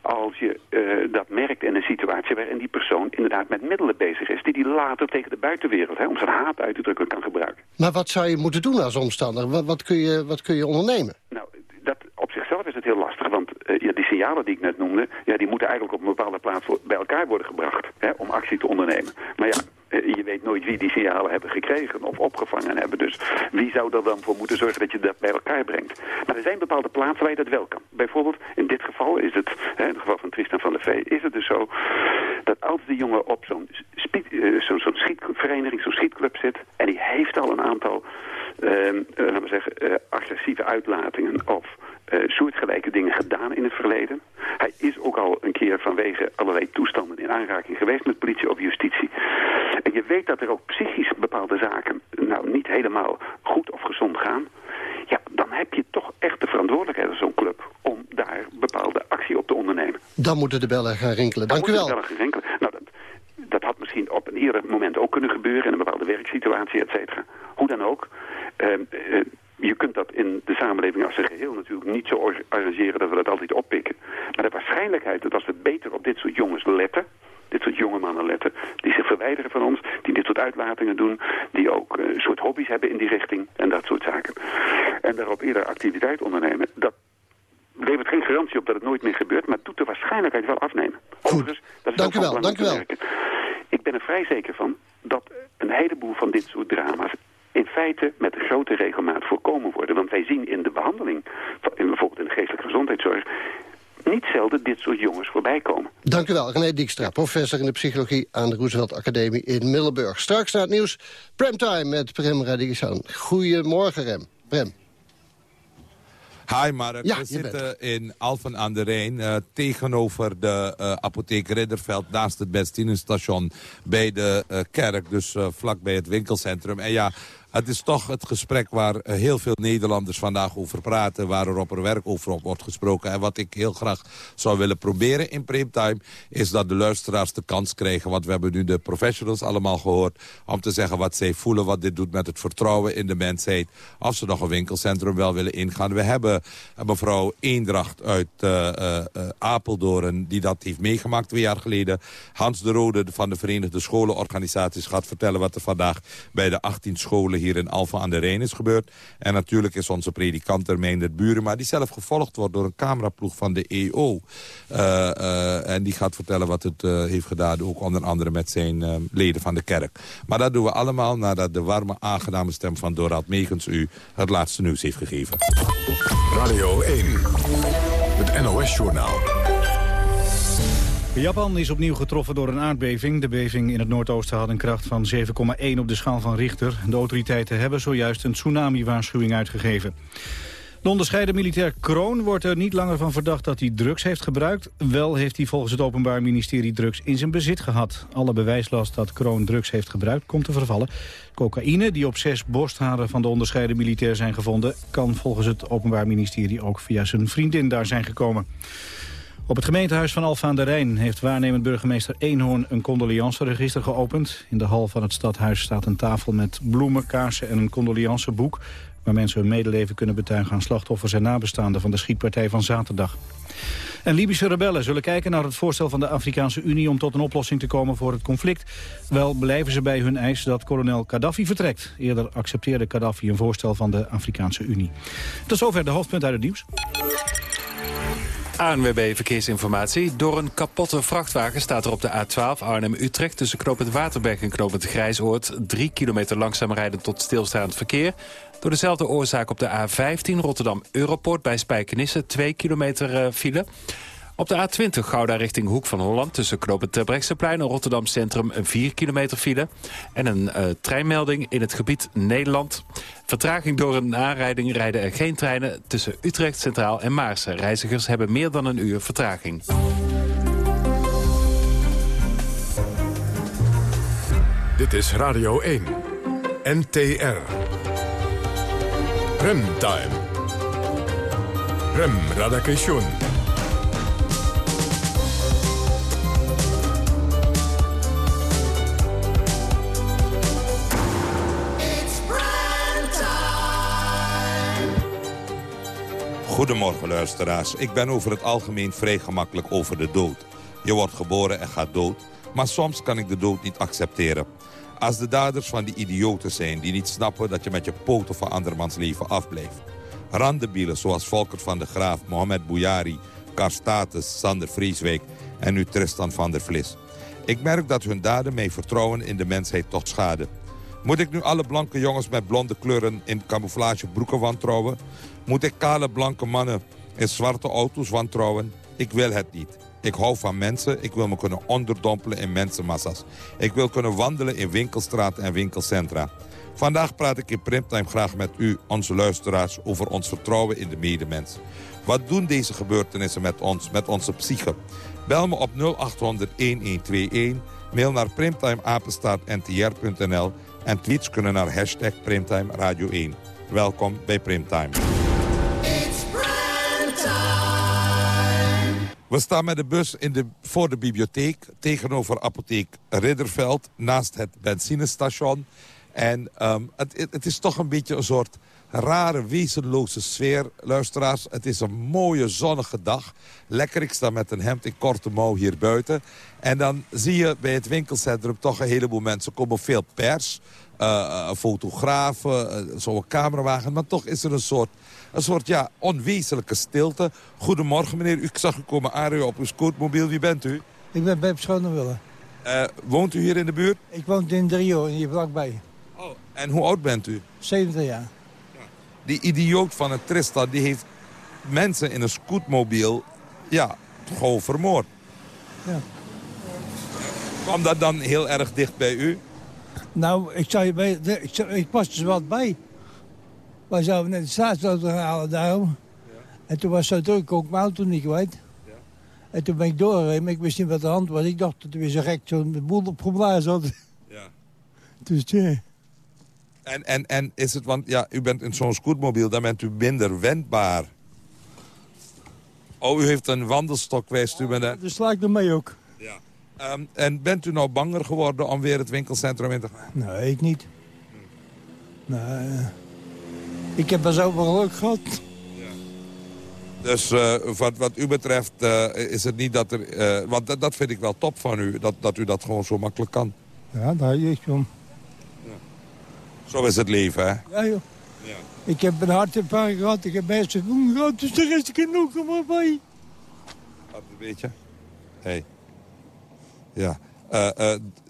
als je eh, dat merkt in een situatie waarin die persoon inderdaad met middelen bezig is... die die later tegen de buitenwereld, hè, om zijn haat uit te drukken, kan gebruiken. Maar wat zou je moeten doen als omstander? Wat, wat, kun, je, wat kun je ondernemen? Nou, dat, op zichzelf is het heel lastig, want eh, ja, die signalen die ik net noemde... Ja, die moeten eigenlijk op een bepaalde plaats bij elkaar worden gebracht hè, om actie te ondernemen. Maar ja, eh, je weet nooit wie die signalen hebben gekregen of opgevangen hebben. Dus wie zou er dan voor moeten zorgen dat je dat bij elkaar brengt? Maar er zijn bepaalde plaatsen waar je dat wel kan. Bijvoorbeeld, in dit geval is het, hè, in het geval van Tristan van der Vee, is het dus zo dat als de jongen op zo'n uh, zo'n zo schietvereniging, zo'n schietclub zit... en die heeft al een aantal, ehm, laten we zeggen, agressieve uitlatingen... of soortgelijke dingen gedaan in het verleden. Hij is ook al een keer vanwege allerlei toestanden in aanraking geweest met politie of justitie. En je weet dat er ook psychisch bepaalde zaken nou niet helemaal goed of gezond gaan. Ja, dan heb je toch echt de verantwoordelijkheid als zo'n club om daar bepaalde actie op te ondernemen. Dan moeten de bellen gaan rinkelen. Dank dan u wel. De bellen gaan rinkelen. Nou, dat, dat had misschien op een eerder moment ook kunnen gebeuren in een bepaalde werksituatie, et cetera. Hoe dan ook. Uh, uh, je kunt dat in de samenleving als een geheel natuurlijk niet zo arrangeren dat we dat altijd oppikken. Maar de waarschijnlijkheid dat als we beter op dit soort jongens letten, dit soort jonge mannen letten, die zich verwijderen van ons, die dit soort uitlatingen doen, die ook een soort hobby's hebben in die richting en dat soort zaken. En daarop eerder activiteit ondernemen, dat levert geen garantie op dat het nooit meer gebeurt, maar doet de waarschijnlijkheid wel afnemen. Goed, dat is dank u wel, dank u wel. Ik ben er vrij zeker van dat een heleboel van dit soort drama's in feite met grote regelmaat voorkomen worden. Want wij zien in de behandeling, in bijvoorbeeld in de geestelijke gezondheidszorg, niet zelden dit soort jongens voorbij komen. Dank u wel, René Dijkstra, professor in de psychologie aan de Roosevelt Academie in Middelburg. Straks naar het nieuws, Premtime met Prem Radikishan. Goedemorgen, Rem. Prem. Hi Mark, ja, we zitten in Alphen aan de Rijn uh, tegenover de uh, apotheek Ridderveld naast het benzinestation bij de uh, kerk, dus vlak bij het winkelcentrum. En ja, het is toch het gesprek waar heel veel Nederlanders vandaag over praten... waar er op er werk over wordt gesproken. En wat ik heel graag zou willen proberen in primetime... is dat de luisteraars de kans krijgen... want we hebben nu de professionals allemaal gehoord... om te zeggen wat zij voelen, wat dit doet met het vertrouwen in de mensheid... of ze nog een winkelcentrum wel willen ingaan. We hebben mevrouw Eendracht uit uh, Apeldoorn... die dat heeft meegemaakt twee jaar geleden. Hans de Rode van de Verenigde Scholenorganisaties gaat vertellen... wat er vandaag bij de 18 scholen hier in Alphen aan de Rijn is gebeurd. En natuurlijk is onze predikant Termijn Buren... die zelf gevolgd wordt door een cameraploeg van de EO. Uh, uh, en die gaat vertellen wat het uh, heeft gedaan... ook onder andere met zijn leden van de kerk. Maar dat doen we allemaal nadat de warme, aangename stem van Dorald Megens... u het laatste nieuws heeft gegeven. Radio 1, het NOS-journaal. Japan is opnieuw getroffen door een aardbeving. De beving in het noordoosten had een kracht van 7,1 op de schaal van Richter. De autoriteiten hebben zojuist een tsunami-waarschuwing uitgegeven. De onderscheiden militair Kroon wordt er niet langer van verdacht dat hij drugs heeft gebruikt. Wel heeft hij volgens het Openbaar Ministerie drugs in zijn bezit gehad. Alle bewijslast dat Kroon drugs heeft gebruikt komt te vervallen. Cocaïne, die op zes borstharen van de onderscheiden militair zijn gevonden... kan volgens het Openbaar Ministerie ook via zijn vriendin daar zijn gekomen. Op het gemeentehuis van Alfa aan de Rijn heeft waarnemend burgemeester Eenhoorn een condoleanceregister geopend. In de hal van het stadhuis staat een tafel met bloemen, kaarsen en een condoleanceboek... waar mensen hun medeleven kunnen betuigen aan slachtoffers en nabestaanden van de schietpartij van zaterdag. En Libische rebellen zullen kijken naar het voorstel van de Afrikaanse Unie om tot een oplossing te komen voor het conflict. Wel blijven ze bij hun eis dat kolonel Gaddafi vertrekt. Eerder accepteerde Gaddafi een voorstel van de Afrikaanse Unie. Tot zover de hoofdpunt uit het nieuws. ANWB Verkeersinformatie. Door een kapotte vrachtwagen staat er op de A12 Arnhem-Utrecht... tussen knooppunt Waterberg en knooppunt Grijsoord... drie kilometer langzaam rijden tot stilstaand verkeer. Door dezelfde oorzaak op de A15 Rotterdam-Europoort bij Spijkenisse... twee kilometer uh, file. Op de A20 Gouda richting Hoek van Holland... tussen knooppunt Terbrechtseplein en Rotterdam Centrum... een 4 kilometer file. En een uh, treinmelding in het gebied Nederland. Vertraging door een aanrijding rijden er geen treinen... tussen Utrecht Centraal en Maarsen. Reizigers hebben meer dan een uur vertraging. Dit is Radio 1. NTR. Remtime. Rem Radakation. Goedemorgen luisteraars. Ik ben over het algemeen vrij gemakkelijk over de dood. Je wordt geboren en gaat dood, maar soms kan ik de dood niet accepteren. Als de daders van die idioten zijn die niet snappen dat je met je poten van andermans leven afblijft. Randebielen zoals Volker van de Graaf, Mohamed Bouyari, Karstatus, Sander Vrieswijk en nu Tristan van der Vlis. Ik merk dat hun daden mij vertrouwen in de mensheid toch schaden. Moet ik nu alle blanke jongens met blonde kleuren in camouflage broeken wantrouwen? Moet ik kale blanke mannen in zwarte auto's wantrouwen? Ik wil het niet. Ik hou van mensen. Ik wil me kunnen onderdompelen in mensenmassa's. Ik wil kunnen wandelen in winkelstraten en winkelcentra. Vandaag praat ik in Primtime graag met u, onze luisteraars... over ons vertrouwen in de medemens. Wat doen deze gebeurtenissen met ons, met onze psyche? Bel me op 0800-1121, mail naar primtimeapenstaartntr.nl... en tweets kunnen naar hashtag Primtime Radio 1. Welkom bij Primtime. We staan met de bus in de, voor de bibliotheek tegenover apotheek Ridderveld... naast het benzinestation. En ehm, het, het, is toch een beetje een soort rare, wezenloze sfeer, luisteraars. Het is een mooie, zonnige dag. Lekker, ik sta met een hemd in korte mouw hier buiten. En dan zie je bij het winkelcentrum toch een heleboel mensen komen. Veel pers, uh, fotografen, uh, zo'n camerawagen. Maar toch is er een soort een soort ja, onwezenlijke stilte. Goedemorgen meneer, ik zag u komen aanrijden op uw scootmobiel. Wie bent u? Ik ben Beb Schonewille. Uh, woont u hier in de buurt? Ik woon in Drio, hier vlakbij. Oh, en hoe oud bent u? 70 jaar. Ja. Die idioot van het Tristan, die heeft mensen in een scootmobiel, ja, gewoon vermoord. Ja. Kwam dat dan heel erg dicht bij u? Nou, ik, zou je bij, ik, ik was er wat bij. Wij zouden net de staatsauto gaan halen daarom. Ja. En toen was het zo druk, ook mijn auto niet kwijt. Ja. En toen ben ik doorgereden, maar ik wist niet wat de hand was. Ik dacht dat er weer zo gek zo'n boel op geblazen had. Ja. Dus ja. En, en, en is het, want ja, u bent in zo'n scootmobiel, dan bent u minder wendbaar. Oh, u heeft een wandelstok, wijst u me net. Dus sla ik ermee ook. Ja. Um, en bent u nou banger geworden om weer het winkelcentrum in te gaan? Nee, ik niet. Nee. Ik heb er zoveel geluk gehad. Ja. Dus uh, wat, wat u betreft uh, is het niet dat er... Uh, want dat, dat vind ik wel top van u, dat, dat u dat gewoon zo makkelijk kan. Ja, daar is om. Ja. Zo is het leven, hè? Ja, joh. Ja. Ik heb een hartinfarct gehad, ik heb best een gehad, dus daar is ik nog maar bij. Wat een beetje? Hé. Hey. Ja.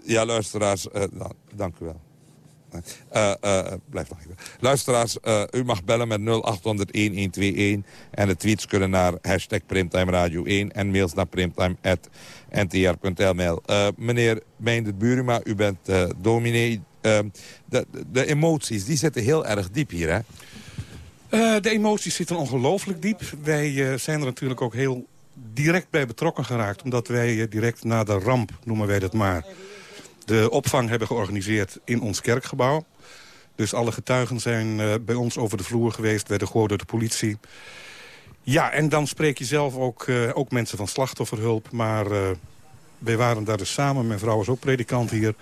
ja, luisteraars, nou, dank u wel. Uh, uh, blijf nog even. Luisteraars, u mag bellen met 0800-1121. En de tweets kunnen naar hashtag Radio 1 en mails naar primtime.ntr.nl. meneer Meindert Buruma, u bent dominee. De, de, emoties, die zitten heel erg diep hier, hè? de emoties zitten ongelooflijk diep. Wij zijn er natuurlijk ook heel direct bij betrokken geraakt. Omdat wij direct na de ramp, noemen wij dat maar de opvang hebben georganiseerd in ons kerkgebouw. Dus alle getuigen zijn uh, bij ons over de vloer geweest, werden gehoord door de politie. Ja, en dan spreek je zelf ook, uh, ook mensen van slachtofferhulp. Maar uh, wij waren daar dus samen, mijn vrouw is ook predikant hier.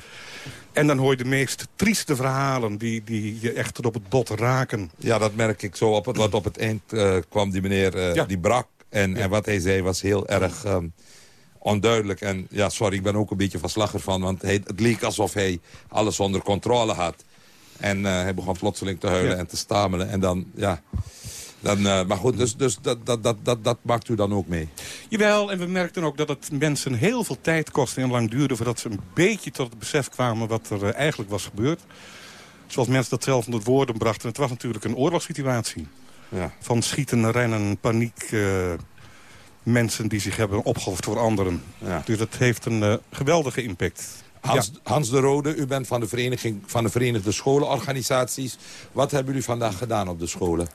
En dan hoor je de meest trieste verhalen die, die je echt tot op het bot raken. Ja, dat merk ik zo. Op het, wat op het eind kwam die meneer, ja. die brak. En, ja. en wat hij zei was heel erg... Um, onduidelijk. En ja, sorry, ik ben ook een beetje van slag ervan. Want het leek alsof hij alles onder controle had. En uh, hij begon plotseling te huilen en te stamelen. En dan, ja... Dan, uh, maar goed, dus, dus dat, dat, dat, dat, dat maakt u dan ook mee? Jawel, en we merkten ook dat het mensen heel veel tijd kostte en lang duurde... voordat ze een beetje tot het besef kwamen wat er uh, eigenlijk was gebeurd. Zoals mensen dat zelf onder woorden brachten. Het was natuurlijk een oorlogssituatie. Ja. Van schieten, rennen, paniek mensen die zich hebben opgeofferd voor anderen. Ja. Dus dat heeft een uh, geweldige impact. Hans, ja. Hans, de Rode, u bent van de, vereniging, van de Verenigde Scholenorganisaties. Wat hebben jullie vandaag gedaan op de scholen?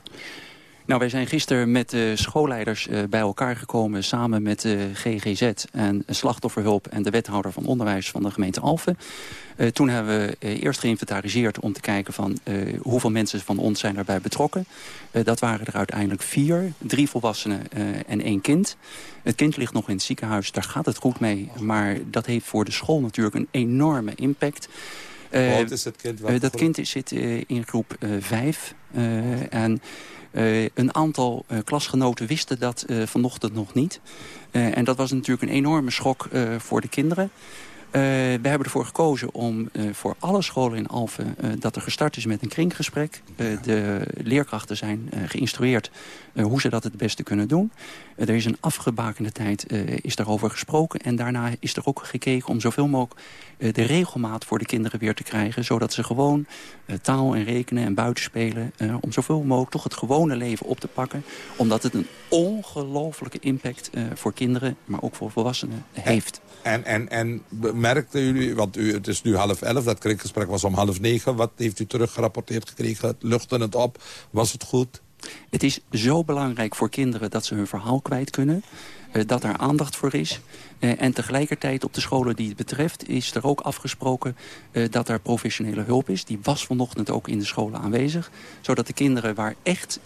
Nou, wij zijn gisteren met de schoolleiders uh, bij elkaar gekomen... samen met de GGZ en Slachtofferhulp en de wethouder van onderwijs van de gemeente Alphen. Uh, toen hebben we uh, eerst geïnventariseerd om te kijken van hoeveel mensen van ons zijn daarbij betrokken. dat waren er uiteindelijk vier, drie volwassenen en één kind. Het kind ligt nog in het ziekenhuis, daar gaat het goed mee. Maar dat heeft voor de school natuurlijk een enorme impact. Hoe is het kind? dat kind zit in groep 5 en... Uh, een aantal uh, klasgenoten wisten dat uh, vanochtend nog niet. en dat was natuurlijk een enorme schok voor de kinderen. We hebben ervoor gekozen om voor alle scholen in Alphen... Dat er gestart is met een kringgesprek. de leerkrachten zijn geïnstrueerd hoe ze dat het beste kunnen doen. Er is een afgebakende tijd is daarover gesproken. En daarna is er ook gekeken om zoveel mogelijk de regelmaat voor de kinderen weer te krijgen. Zodat ze gewoon taal en rekenen en buitenspelen... om zoveel mogelijk toch het gewone leven op te pakken. Omdat het een ongelofelijke impact voor kinderen, maar ook voor volwassenen heeft. En, en, en merkten jullie, want u, het is nu half elf, dat kringgesprek was om half negen. Wat heeft u teruggerapporteerd gekregen? Luchtte het op? Was het goed? Het is zo belangrijk voor kinderen dat ze hun verhaal kwijt kunnen. Uh, dat er aandacht voor is. Uh, en tegelijkertijd op de scholen die het betreft is er ook afgesproken uh, dat er professionele hulp is. Die was vanochtend ook in de scholen aanwezig. Zodat de kinderen waar echt,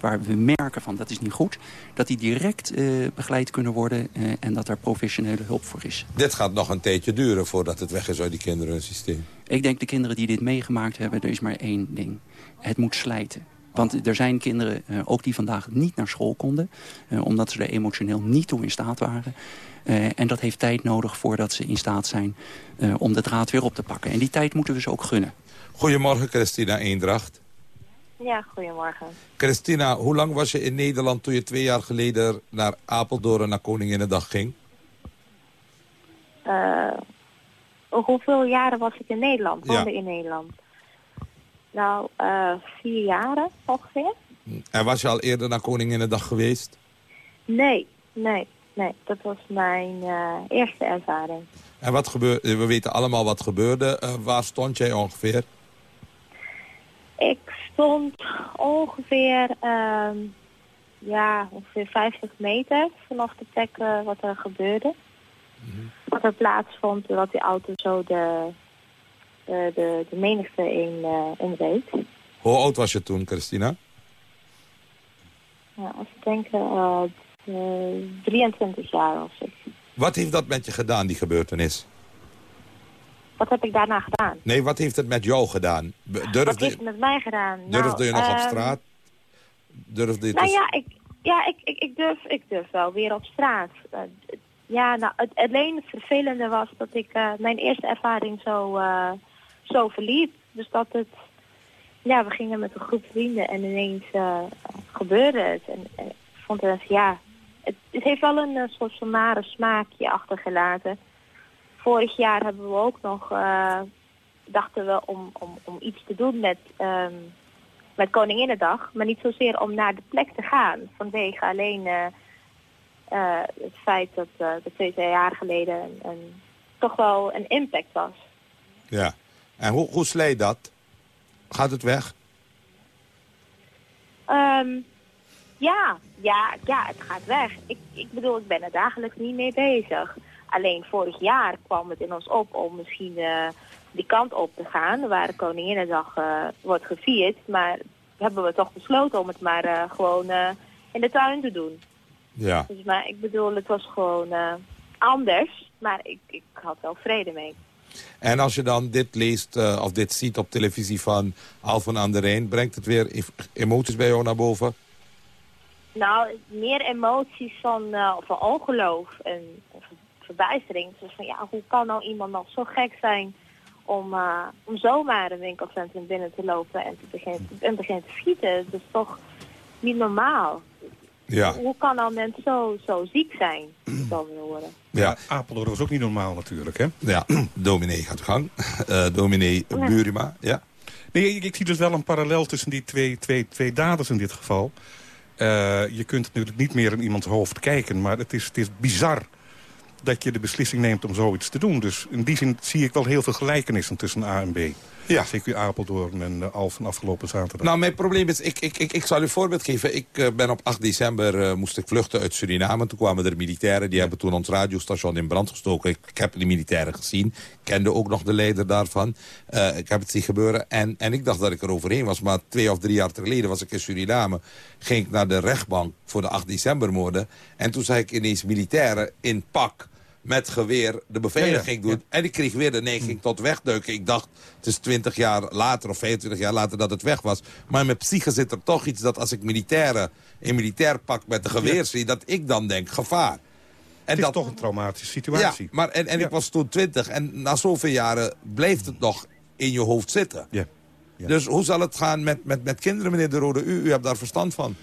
waar we merken van dat is niet goed, dat die direct begeleid kunnen worden en dat er professionele hulp voor is. Dit gaat nog een tijdje duren voordat het weg is uit die kinderensysteem. Ik denk de kinderen die dit meegemaakt hebben, er is maar één ding. Het moet slijten. Want er zijn kinderen, uh, ook die vandaag niet naar school konden... Uh, omdat ze er emotioneel niet toe in staat waren. Uh, en dat heeft tijd nodig voordat ze in staat zijn om de draad weer op te pakken. En die tijd moeten we ze ook gunnen. Goedemorgen, Christina Eendracht. Ja, goedemorgen. Christina, hoe lang was je in Nederland toen je twee jaar geleden naar Apeldoorn naar Koninginnedag ging? hoeveel jaren was ik in Nederland? Woonde ja. in Nederland? Nou, uh, vier jaren ongeveer. En was je al eerder naar Koninginnedag geweest? Nee, nee, nee. Dat was mijn uh, eerste ervaring. En wat gebeurde, we weten allemaal wat gebeurde. Uh, waar stond jij ongeveer? Ik stond ongeveer, uh, ja, ongeveer 50 meter vanaf de plek wat er gebeurde. Mm -hmm. Wat er plaatsvond, dat die auto zo de de, de, de menigte in, uh, in reed. Hoe oud was je toen, Christina? Ja, als ik denk uh, uh, 23 jaar was ik. Wat heeft dat met je gedaan, die gebeurtenis? Wat heb ik daarna gedaan? Nee, wat heeft het met jou gedaan? Durfde, wat heeft het met mij gedaan? Durfde nou, je nog op straat? Durfde je nou te... ja, ik, ja ik, ik, ik, durf, ik durf wel weer op straat. Uh, ja, nou, het, alleen het vervelende was dat ik uh, mijn eerste ervaring zo, zo verliep. Dus dat het, ja, we gingen met een groep vrienden en ineens uh, gebeurde het. En, ik vond het, ja, het, het heeft wel een, soort van nare smaakje achtergelaten. Vorig jaar hebben we ook nog, uh, dachten we om, om, om iets te doen met, um, met Koninginnedag. Maar niet zozeer om naar de plek te gaan. Vanwege alleen uh, uh, het feit dat uh, de twee, twee jaar geleden een, een, toch wel een impact was. Ja. En hoe, hoe dat? Gaat het weg? Um, ja, ja, ja, het gaat weg. Ik, ik bedoel, ik ben er dagelijks niet mee bezig. Alleen vorig jaar kwam het in ons op om misschien uh, die kant op te gaan... waar Koninginnedag uh, wordt gevierd. Maar hebben we toch besloten om het maar uh, gewoon in de tuin te doen. Ja. Dus maar ik bedoel, het was gewoon anders. Maar ik, ik had wel vrede mee. En als je dan dit leest uh, of dit ziet op televisie van Alphen aan de Rijn... brengt het weer emoties bij jou naar boven? Nou, meer emoties van, uh, van ongeloof en verbijstering. Dus van ja, hoe kan nou iemand nog zo gek zijn om, uh, om zomaar een winkelcentrum binnen te lopen en te beginnen, en beginnen te schieten? Dat is toch niet normaal. Ja. Hoe kan nou mensen zo, zo ziek zijn? Horen. Ja, Apeldoorn was ook niet normaal natuurlijk, hè? Ja, dominee gaat gang. Uh, dominee ja. Burima, ja. Nee, ik, ik, zie dus wel een parallel tussen die twee, twee, twee daders in dit geval. Uh, je kunt natuurlijk niet meer in iemands hoofd kijken, maar het is, het is bizar dat je de beslissing neemt om zoiets te doen. Dus in die zin zie ik wel heel veel gelijkenissen tussen A en B. Ja. CQ Apeldoorn en uh, Alphen afgelopen zaterdag. Nou, mijn probleem is, ik, ik, ik, ik zal u een voorbeeld geven. Ik uh, ben op 8 december, uh, moest ik vluchten uit Suriname. Toen kwamen er militairen, die hebben toen ons radiostation in brand gestoken. Ik, ik heb die militairen gezien, kende ook nog de leider daarvan. ik heb het zien gebeuren en, en ik dacht dat ik er overheen was. Maar twee of drie jaar geleden was ik in Suriname. Ging ik naar de rechtbank voor de 8 december moorden. En toen zag ik ineens militairen in pak met geweer de beveiliging doen. En ik kreeg weer de neiging mm. tot wegduiken. Ik dacht, het is 20 jaar later of 25 jaar later dat het weg was. Maar in mijn psyche zit er toch iets dat als ik militairen in militair pak met de geweer zie... dat ik dan denk, gevaar. het is dat- toch een traumatische situatie. Ja, maar en, en Ja. ik was toen twintig en na zoveel jaren blijft het nog in je hoofd zitten. Ja. Dus hoe zal het gaan met, met, met kinderen, meneer De Rode? U, u hebt daar verstand van.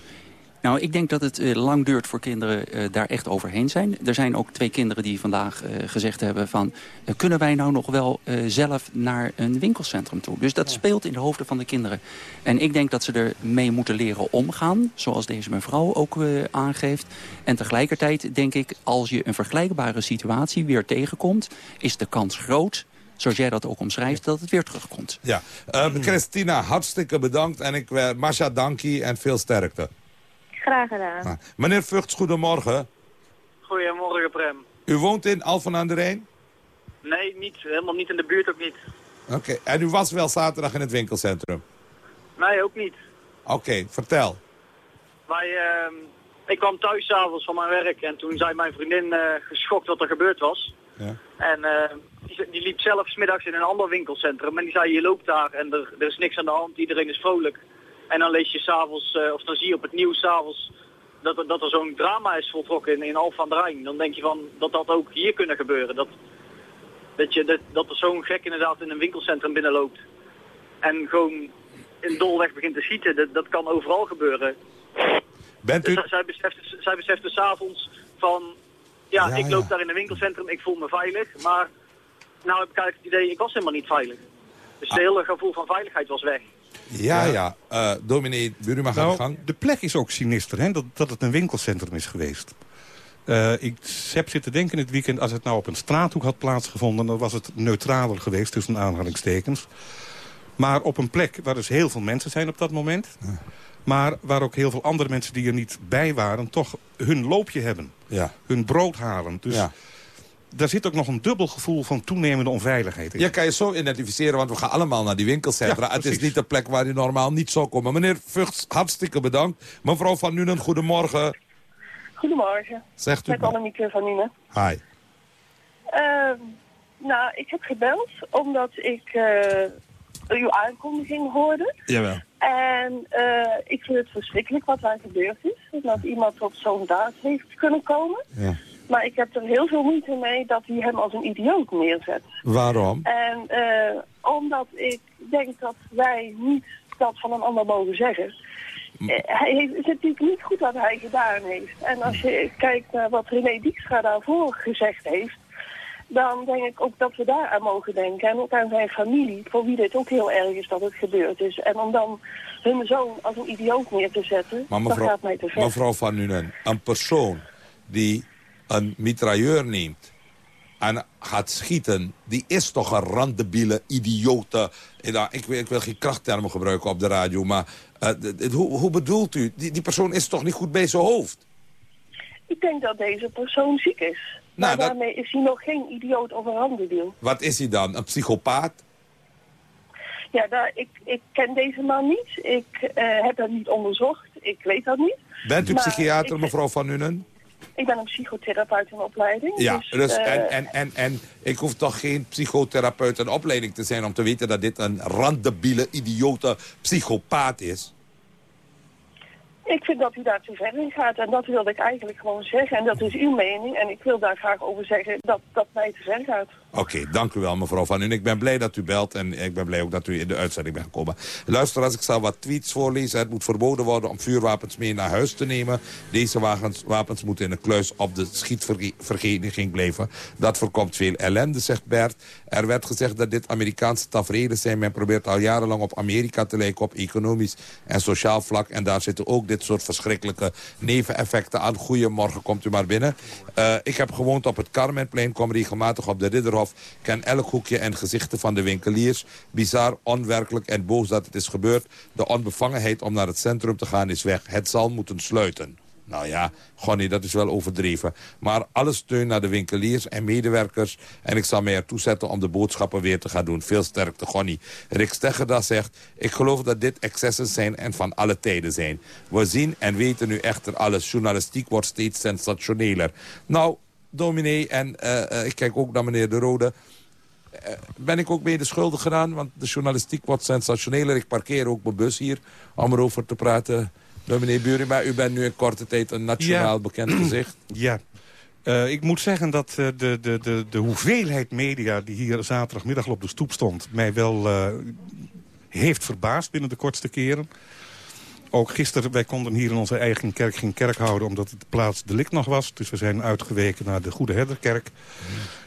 Nou, ik denk dat het eh, lang duurt voor kinderen eh, daar echt overheen zijn. Er zijn ook twee kinderen die vandaag eh, gezegd hebben van... kunnen wij nou nog wel eh, zelf naar een winkelcentrum toe? Dus dat speelt in de hoofden van de kinderen. En ik denk dat ze er mee moeten leren omgaan. Zoals deze mevrouw ook eh, aangeeft. En tegelijkertijd denk ik, als je een vergelijkbare situatie weer tegenkomt... is de kans groot, zoals jij dat ook omschrijft, dat het weer terugkomt. Ja. Eh, Christina, hartstikke bedankt. En ik, uh, Masha, dankie en veel sterkte. Graag gedaan. Ah. Meneer Vugts, goedemorgen. Goedemorgen, Prem. U woont in Alphen aan de Rijn? Nee, niet, helemaal niet in de buurt ook niet. Oké, en u was wel zaterdag in het winkelcentrum? Nee, ook niet. Oké, vertel. Wij, uh, ik kwam thuis s'avonds van mijn werk en toen zei mijn vriendin uh, geschokt wat er gebeurd was. Ja. En uh, die, die, liep zelf smiddags in een ander winkelcentrum en die zei je loopt daar en er, er is niks aan de hand, iedereen is vrolijk. En dan lees je s'avonds, uh, of dan zie je op het nieuws s'avonds dat er, dat er zo'n drama is voltrokken in, in Alphen aan de Rijn. Dan denk je van dat dat ook hier kunnen gebeuren. Dat, dat, je, dat, dat er zo'n gek inderdaad in een winkelcentrum binnenloopt. En gewoon in dolweg begint te schieten. Dat, dat kan overal gebeuren. Bent u... Dus zij besefte, zij besefte s'avonds van... Ja, Ja, ik loop ja. daar in een winkelcentrum, ik voel me veilig. Maar nou heb ik eigenlijk het idee, ik was helemaal niet veilig. Dus het hele gevoel van veiligheid was weg. Ja, ja. Uh, dominee Buruma, Nou, de gang. de plek is ook sinister, hè? Dat, dat het een winkelcentrum is geweest. Uh, ik heb zitten denken in het weekend, als het nou op een straathoek had plaatsgevonden... dan was het neutraler geweest, tussen aanhalingstekens. Maar op een plek waar dus heel veel mensen zijn op dat moment... maar waar ook heel veel andere mensen die er niet bij waren... toch hun loopje hebben, Ja. hun brood halen. Dus Ja. Daar zit ook nog een dubbel gevoel van toenemende onveiligheid in. Je kan je zo identificeren, want we gaan allemaal naar die winkelcentra. Ja, het is niet de plek waar je normaal niet zou komen. Meneer Vugts, hartstikke bedankt. Mevrouw Van Nuenen, goedemorgen. Goedemorgen. Zegt u Met. Annemieke van Nune. Hi. Ehm, nou, ik heb gebeld omdat ik eh, uw aankondiging hoorde. Jawel. En eh, ik vind het verschrikkelijk wat daar gebeurd is. Dat iemand op zo'n daad heeft kunnen komen. Ja. Maar ik heb er heel veel moeite mee dat hij hem als een idioot neerzet. Waarom? En eh, omdat ik denk dat wij niet dat van een ander mogen zeggen. Eh, hij heeft, het is natuurlijk niet goed wat hij gedaan heeft. En als je kijkt naar wat René Dijkstra daarvoor gezegd heeft... dan denk ik ook dat we daar aan mogen denken. En ook aan zijn familie, voor wie dit ook heel erg is dat het gebeurd is. En om dan hun zoon als een idioot neer te zetten, Maar dat mevrouw, gaat mij te ver. mevrouw Van Nuenen, een persoon die een mitrailleur neemt en gaat schieten, die is toch een randebiele, idiote... Ik wil, ik wil geen krachttermen gebruiken op de radio, maar eh, hoe, hoe bedoelt u? Die, die persoon is toch niet goed bij zijn hoofd? Ik denk dat deze persoon ziek is. Nou, maar dat- daarmee is hij nog geen idioot of een randebiel. Wat is hij dan? Een psychopaat? Ja, daar, ik, ik ken deze man niet. Ik eh, heb hem niet onderzocht. Ik weet dat niet. Bent u Maar psychiater, ik- mevrouw Van Nuenen? Ik ben een psychotherapeut in opleiding. Ja, dus, dus, eh, en, en, en, en ik hoef toch geen psychotherapeut in opleiding te zijn... om te weten dat dit een randebiele, idiote psychopaat is. Ik vind dat u daar te ver in gaat. En dat wilde ik eigenlijk gewoon zeggen. En dat is uw mening. En ik wil daar graag over zeggen dat dat mij te ver gaat. Oké, dank u wel mevrouw Van. Ik ben blij dat u belt en ik ben blij ook dat u in de uitzending bent gekomen. Luister, als ik zal wat tweets voorlezen. Het moet verboden worden om vuurwapens mee naar huis te nemen. Deze wapens moeten in een kluis op de schietvereniging blijven. Dat voorkomt veel ellende, zegt Bert. Er werd gezegd dat dit Amerikaanse tafereelen zijn. Men probeert al jarenlang op Amerika te lijken op economisch en sociaal vlak. En daar zitten ook dit soort verschrikkelijke neveneffecten aan. Goedemorgen, komt u maar binnen. Eh, ik heb gewoond op het Carmenplein, kom regelmatig op de Ridderhof. Ken elk hoekje en gezichten van de winkeliers. Bizar, onwerkelijk en boos dat het is gebeurd. De onbevangenheid om naar het centrum te gaan is weg. Het zal moeten sluiten. Nou ja, Gonnie, dat is wel overdreven. Maar alle steun naar de winkeliers en medewerkers. En ik zal mij ertoe zetten om de boodschappen weer te gaan doen. Veel sterkte, Gonnie. Rick Steggerda zegt... Ik geloof dat dit excessen zijn en van alle tijden zijn. We zien en weten nu echter alles. Journalistiek wordt steeds sensationeler. Nou, dominee, en eh, eh, ik kijk ook naar meneer De Rode... Eh, ben ik ook mede schuldig gedaan, want de journalistiek wordt sensationeler. Ik parkeer ook mijn bus hier om erover te praten. Dominee Burima, u bent nu in korte tijd een nationaal Ja. bekend gezicht. Ja. Uh, ik moet zeggen dat de, de, de, de hoeveelheid media die hier zaterdagmiddag op de stoep stond... mij wel uh, heeft verbaasd binnen de kortste keren. Ook gisteren, wij konden hier in onze eigen kerk geen kerk houden... omdat het plaats delict nog was. Dus we zijn uitgeweken naar de Goede Herderkerk.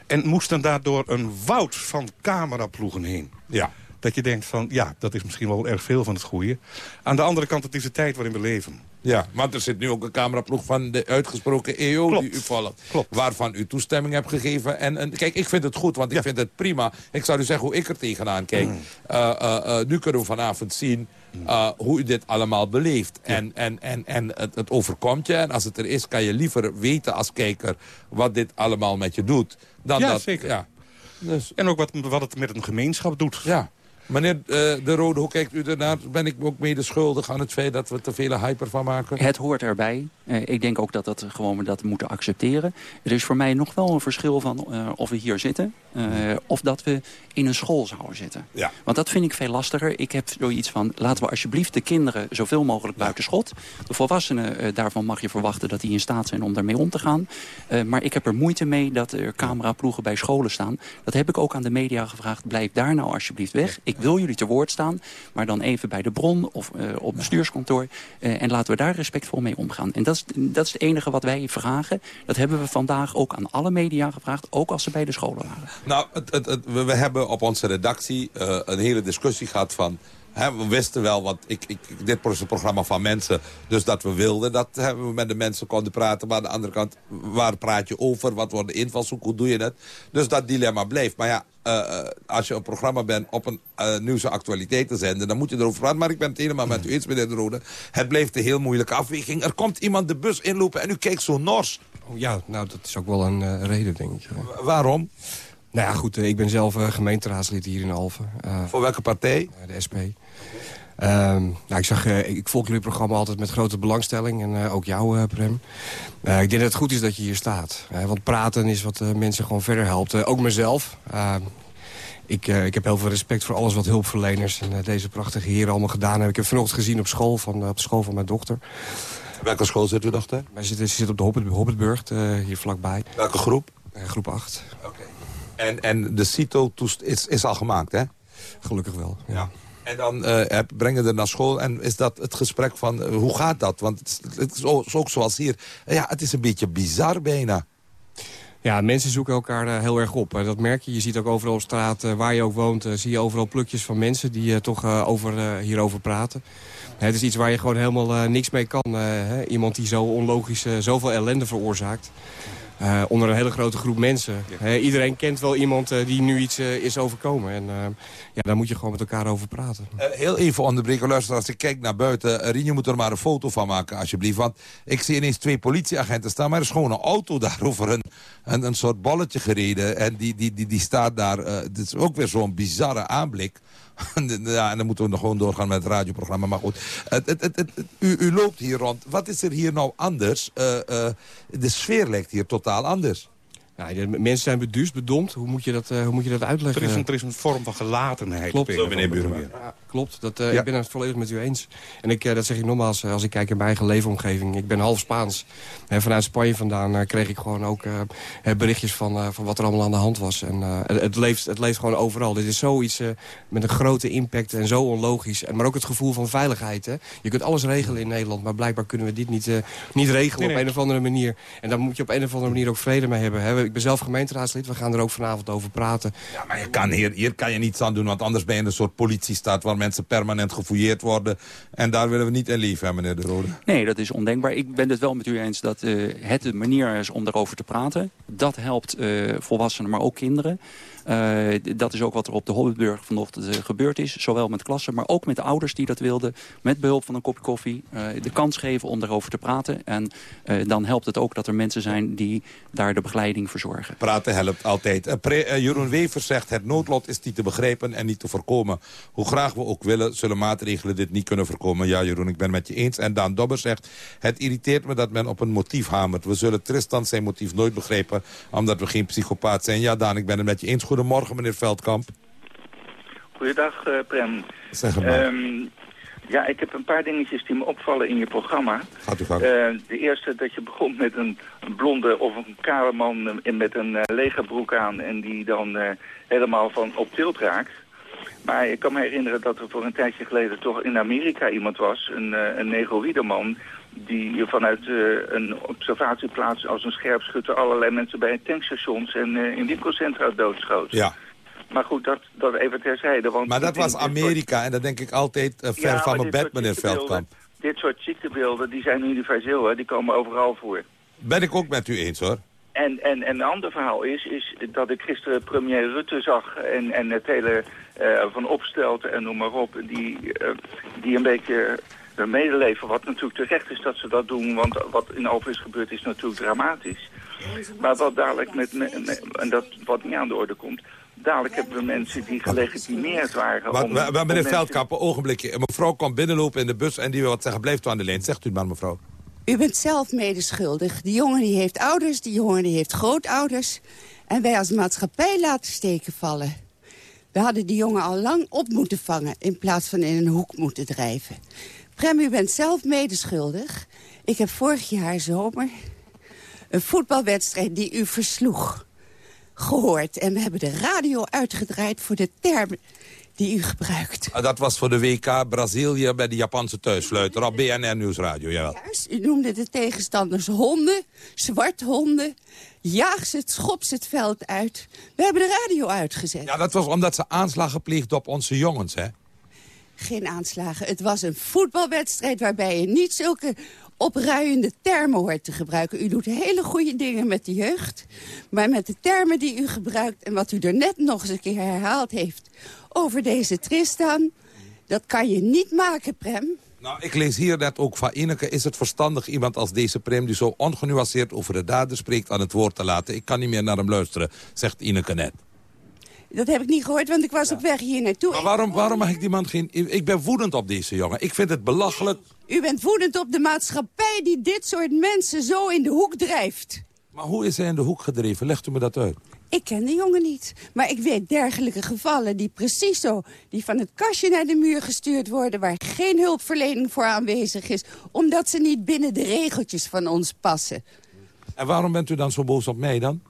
En moesten daardoor een woud van cameraploegen heen. Ja. Dat je denkt van, ja, dat is misschien wel erg veel van het goede. Aan de andere kant, het is de tijd waarin we leven. Ja, want er zit nu ook een cameraploeg van de uitgesproken EO die u volgt. Klopt. Waarvan u toestemming hebt gegeven. En, en kijk, ik vind het goed, want ik vind het prima. Ik zou u zeggen hoe ik er tegenaan kijk. Mm. Uh, uh, uh, nu kunnen we vanavond zien uh, hoe u dit allemaal beleeft. Ja. En, en, en, en het, het, overkomt je. En als het er is, kan je liever weten als kijker... wat dit allemaal met je doet. Dan ja, dat, zeker. Ja. Dus. En ook wat, wat het met een gemeenschap doet. Ja. Meneer uh, De Rode, hoe kijkt u ernaar? Ben ik ook mede schuldig aan het feit dat we te veel hyper van maken? Het hoort erbij. Uh, ik denk ook dat, dat gewoon we dat moeten accepteren. Er is voor mij nog wel een verschil van uh, of we hier zitten... of dat we in een school zouden zitten. Ja. Want dat vind ik veel lastiger. Ik heb zoiets van, laten we alsjeblieft de kinderen zoveel mogelijk ja. buiten schot. De volwassenen, daarvan mag je verwachten dat die in staat zijn om daarmee om te gaan. maar ik heb er moeite mee dat er cameraploegen bij scholen staan. Dat heb ik ook aan de media gevraagd. Blijf daar nou alsjeblieft weg. Ik wil jullie te woord staan, maar dan even bij de bron of uh, op bestuurskantoor. Uh, en laten we daar respectvol mee omgaan. En dat is, dat is het enige wat wij vragen. Dat hebben we vandaag ook aan alle media gevraagd, ook als ze bij de scholen waren. Nou, het, het, we, hebben op onze redactie uh, een hele discussie gehad van... He, we wisten wel, want ik, ik, dit een programma van mensen. Dus dat we wilden dat we met de mensen konden praten. Maar aan de andere kant, waar praat je over? Wat wordt de invalshoek? Hoe doe je het? Dus dat dilemma bleef. Maar ja, uh, als je een programma bent op een uh, nieuwse actualiteiten zenden... dan moet je erover praten. Maar ik ben het helemaal met u eens, meneer De Rode. Het bleef een heel moeilijke afweging. Er komt iemand de bus inlopen en u kijkt zo nors. Oh, ja, nou, dat is ook wel een uh, reden, denk ik. Waarom? Nou ja, goed, ik ben zelf gemeenteraadslid hier in Alphen. Voor welke partij? de SP. Um, nou, ik, zag, uh, ik volg jullie programma altijd met grote belangstelling. En uh, ook jou, uh, Prem. ik denk dat het goed is dat je hier staat. want praten is wat mensen gewoon verder helpt. ook mezelf. ik, ik heb heel veel respect voor alles wat hulpverleners... en deze prachtige heren allemaal gedaan hebben. Ik heb vanochtend gezien op school van, op de school van mijn dochter. Welke school zit u, dochter? Wij zitten, ze zit op de Hobbit, Hobbitburg, hier vlakbij. Welke groep? groep 8. Oké. Okay. En, en de CITO is, is al gemaakt, hè? Gelukkig wel, ja. ja. En dan uh, brengen er naar school. En is dat het gesprek van, uh, hoe gaat dat? Want het is, het is ook zoals hier. Ja, het is een beetje bizar bijna. Ja, mensen zoeken elkaar heel erg op. dat merk je. Je ziet ook overal op straat, waar je ook woont... zie je overal plukjes van mensen die toch over, hierover praten. Het is iets waar je gewoon helemaal niks mee kan. Hè? Iemand die zo onlogisch zoveel ellende veroorzaakt. Uh, onder een hele grote groep mensen. Ja. Uh, iedereen kent wel iemand uh, die nu iets is overkomen. En ja, daar moet je gewoon met elkaar over praten. heel even onderbreken. Luister, als ik kijk naar buiten... Rien, je moet er maar een foto van maken, alsjeblieft. Want ik zie ineens twee politieagenten staan... maar er is gewoon een auto daar over een, een, een soort balletje gereden. En die, die, die, die staat daar... dit is ook weer zo'n bizarre aanblik... ja, en dan moeten we nog gewoon doorgaan met het radioprogramma. Maar goed, het, het, het, u, u, loopt hier rond. Wat is er hier nou anders? Uh, uh, de sfeer lijkt hier totaal anders. Mensen zijn beduusd, bedomd. Hoe moet je dat, uh, hoe moet je dat uitleggen? Er is, een, er is een vorm van gelatenheid. Klopt, Zo, meneer Buurman. Ja, klopt. Dat, uh, ja. Ik ben het volledig met u eens. En ik, uh, dat zeg ik nogmaals, als ik kijk in mijn eigen leefomgeving. Ik ben half Spaans. En vanuit Spanje vandaan kreeg ik gewoon ook berichtjes van, van wat er allemaal aan de hand was. En het, het, leeft, het leeft gewoon overal. Dit is zoiets met een grote impact en zo onlogisch. En, maar ook het gevoel van veiligheid. Hè? Je kunt alles regelen in Nederland, maar blijkbaar kunnen we dit niet, niet regelen nee, nee. op een of andere manier. En daar moet je op een of andere manier ook vrede mee hebben. Hè? Ik ben zelf gemeenteraadslid. We gaan er ook vanavond over praten. Ja, maar je kan hier, hier kan je niets aan doen. Want anders ben je een soort politiestaat... waar mensen permanent gefouilleerd worden. En daar willen we niet in leven, meneer De Rode. Nee, dat is ondenkbaar. Ik ben het wel met u eens dat uh, het de manier is om daarover te praten. Dat helpt uh, volwassenen, maar ook kinderen. Uh, dat is ook wat er op de Hobbitburg vanochtend uh, gebeurd is. Zowel met klassen, maar ook met de ouders die dat wilden. Met behulp van een kopje koffie. Uh, de kans geven om daarover te praten. En dan helpt het ook dat er mensen zijn die daar de begeleiding verzorgen. Praten helpt altijd. Jeroen Wever zegt het noodlot is niet te begrijpen en niet te voorkomen. Hoe graag we ook willen, zullen maatregelen dit niet kunnen voorkomen. Ja Jeroen, ik ben met je eens. En Daan Dobber zegt, het irriteert me dat men op een motief hamert. We zullen Tristan zijn motief nooit begrijpen, omdat we geen psychopaat zijn. Ja Daan, ik ben het met je eens. Goedemorgen, meneer Veldkamp. Goeiedag, uh, Prem. Zeg maar. Um, Ja, ik heb een paar dingetjes die me opvallen in je programma. Gaat u gang. Eh, de eerste dat je begon met een, blonde of een kale man eh, met een eh, lege broek aan... en die dan eh, helemaal van op tilt raakt. Maar ik kan me herinneren dat er voor een tijdje geleden toch in Amerika iemand was... een, eh, een negroïde man die vanuit eh, een observatieplaats als een scherpschutter... allerlei mensen bij tankstations en eh, in winkelcentra doodschoot. Ja. Maar goed, dat, dat even terzijde. Want Maar dat was soort- Amerika en dat denk ik altijd eh, ver Ja, van mijn bed, meneer Veldkamp. Dit soort ziektebeelden die zijn universeel, hè? die komen overal voor. Ben ik ook met u eens hoor. En, en, en een ander verhaal is, is dat ik gisteren premier Rutte zag en, en het hele van Opstelten en noem maar op, die, die een beetje hun medeleven, wat natuurlijk terecht is dat ze dat doen, want wat in Alphen is gebeurd is natuurlijk dramatisch. Maar wat dadelijk met, met, met- en dat wat niet aan de orde komt, dadelijk hebben we mensen die gelegitimeerd waren. Maar, om- maar, maar meneer Veldkamp, een ogenblikje. Een mevrouw komt binnenlopen in de bus en die wil wat zeggen. Blijft u aan de lijn. Zegt u het maar, mevrouw. U bent zelf medeschuldig. Die jongen die heeft ouders, die jongen die heeft grootouders. En wij als maatschappij laten steken vallen. We hadden die jongen al lang op moeten vangen... in plaats van in een hoek moeten drijven. Prem, u bent zelf medeschuldig. Ik heb vorig jaar zomer een voetbalwedstrijd die u versloeg gehoord. En we hebben de radio uitgedraaid voor de termen die u gebruikt. Ah, Dat was voor de WK Brazilië bij de Japanse thuisfluiter op BNR Nieuwsradio. Jawel. Juist, u noemde de tegenstanders honden, zwarthonden. Jaag ze het, schop ze het veld uit. We hebben de radio uitgezet. Ja, dat was omdat ze aanslagen pleegden op onze jongens, hè? Geen aanslagen. Het was een voetbalwedstrijd waarbij je niet zulke opruiende termen hoort te gebruiken. U doet hele goede dingen met de jeugd. Maar met de termen die u gebruikt... en wat u er net nog eens een keer herhaald heeft... over deze Tristan, dat kan je niet maken, Prem. Nou, ik lees hier net ook van Ineke. Is het verstandig iemand als deze Prem... die zo ongenuanceerd over de dader spreekt aan het woord te laten? Ik kan niet meer naar hem luisteren, zegt Ineke net. Dat heb ik niet gehoord, want ik was op weg hier naartoe. Maar waarom, waarom mag ik die man geen... Ik ben woedend op deze jongen. Ik vind het belachelijk. U bent woedend op de maatschappij die dit soort mensen zo in de hoek drijft. Maar hoe is hij in de hoek gedreven? Legt u me dat uit. Ik ken de jongen niet. Maar ik weet dergelijke gevallen die precies zo... die van het kastje naar de muur gestuurd worden... waar geen hulpverlening voor aanwezig is... omdat ze niet binnen de regeltjes van ons passen. En waarom bent u dan zo boos op mij dan?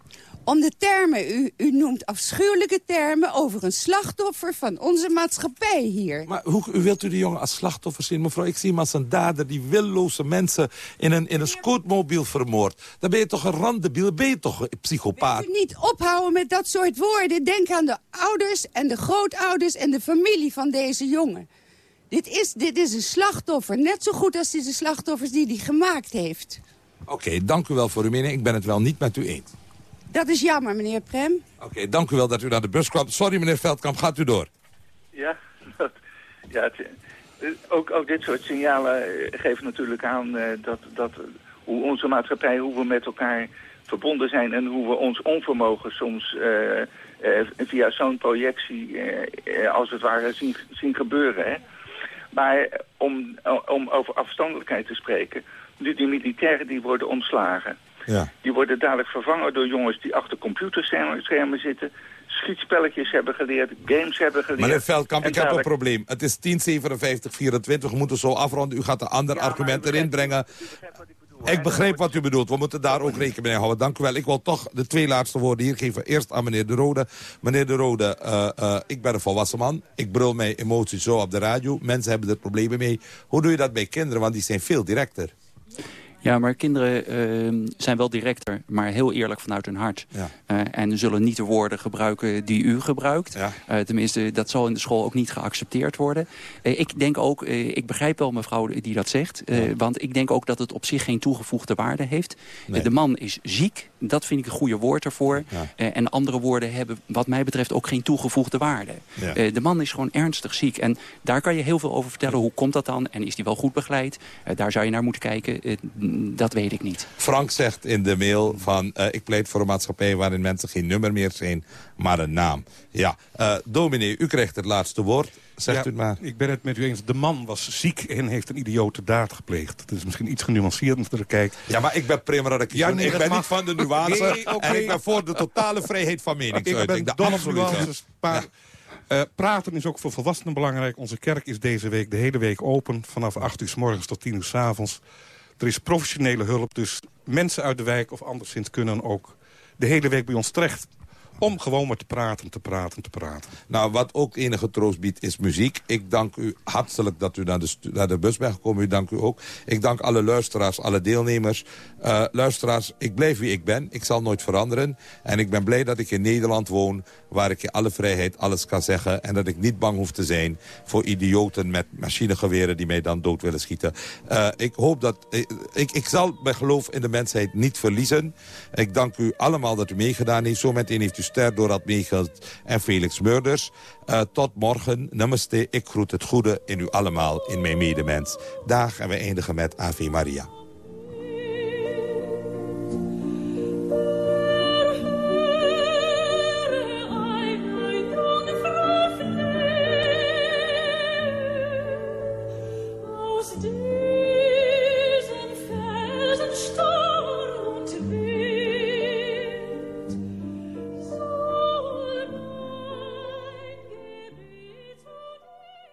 Om de termen, u, u noemt afschuwelijke termen... over een slachtoffer van onze maatschappij hier. Maar hoe wilt u die jongen als slachtoffer zien? Mevrouw, ik zie hem als een dader die willoze mensen in een, in een scootmobiel vermoordt. Dan ben je toch een randebiel, dan ben je toch een psychopaat. U niet ophouden met dat soort woorden. Denk aan de ouders en de grootouders en de familie van deze jongen. Dit is, dit is een slachtoffer, net zo goed als de slachtoffers die hij gemaakt heeft. Oké, dank u wel voor uw mening. Ik ben het wel niet met u eens. Dat is jammer, meneer Prem. Oké, dank u wel dat u naar de bus kwam. Sorry, meneer Veldkamp, gaat u door. Ja, dat, ja het, eh, ook, ook dit soort signalen eh, geven natuurlijk aan eh, dat, dat hoe onze maatschappij, hoe we met elkaar verbonden zijn en hoe we ons onvermogen soms eh, eh, via zo'n projectie als het ware zien, zien gebeuren. Hè? Maar om, om over afstandelijkheid te spreken, nu die militairen die worden ontslagen. Ja. Die worden dadelijk vervangen door jongens die achter computerschermen zitten, schietspelletjes hebben geleerd, games hebben geleerd. Meneer Veldkamp, ik heb een probleem. Het is 10, 57, 24. We moeten zo afronden. U gaat een ander argument erin brengen. Ik begrijp wat u bedoelt. We moeten daar ook rekening mee houden. Dank u wel. Ik wil toch de twee laatste woorden hier geven. Eerst aan meneer De Rode. Meneer De Rode, eh, eh, ik ben een volwassen man. Ik brul mijn emoties zo op de radio. Mensen hebben er problemen mee. Hoe doe je dat bij kinderen? Want die zijn veel directer. Ja, maar kinderen eh, zijn wel directer, maar heel eerlijk vanuit hun hart. Ja. Eh, en zullen niet de woorden gebruiken die u gebruikt. Eh, tenminste, dat zal in de school ook niet geaccepteerd worden. Eh, ik denk ook, ik begrijp wel mevrouw die dat zegt. Want ik denk ook dat het op zich geen toegevoegde waarde heeft. Nee. de man is ziek, dat vind ik een goede woord ervoor. En andere woorden hebben wat mij betreft ook geen toegevoegde waarde. Ja. De man is gewoon ernstig ziek. En daar kan je heel veel over vertellen. Hoe komt dat dan? En is die wel goed begeleid? Daar zou je naar moeten kijken. Eh, dat weet ik niet. Frank zegt in de mail van... eh, ik pleit voor een maatschappij waarin mensen geen nummer meer zijn, maar een naam. Ja, eh dominee, u krijgt het laatste woord. Zegt Ja, u het maar. Ik ben het met u eens. De man was ziek en heeft een idiote daad gepleegd. Het is misschien iets genuanceerder kijk. Ja, maar ik ben Prima Ja, nee, ik dat ben mag. niet van de nuance. Nee, oké. En ik ben voor de totale vrijheid van Ik meningsuiting. ben De absolute. nuances, maar Uh, praten is ook voor volwassenen belangrijk. Onze kerk is deze week de hele week open. Vanaf 8 uur s morgens tot 10 uur s avonds. Er is professionele hulp, dus mensen uit de wijk of anderszins kunnen ook de hele week bij ons terecht om gewoon maar te praten, te praten, te praten. Nou, wat ook enige troost biedt is muziek. Ik dank u hartelijk dat u naar de, naar de bus bent gekomen. U dank u ook. Ik dank alle luisteraars, alle deelnemers. Uh, luisteraars, ik blijf wie ik ben. Ik zal nooit veranderen. En ik ben blij dat ik in Nederland woon... waar ik in alle vrijheid alles kan zeggen... en dat ik niet bang hoef te zijn voor idioten met machinegeweren... die mij dan dood willen schieten. Uh, ik hoop dat... Ik, ik, ik, zal mijn geloof in de mensheid niet verliezen. Ik dank u allemaal dat u meegedaan heeft. Zo meteen heeft u Ster, Dorad en Felix Murders. Uh, tot morgen. Namaste. Ik groet het goede in u allemaal, in mijn medemens. Dag en we eindigen met Ave Maria.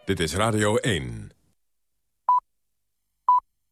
Dit is Radio 1.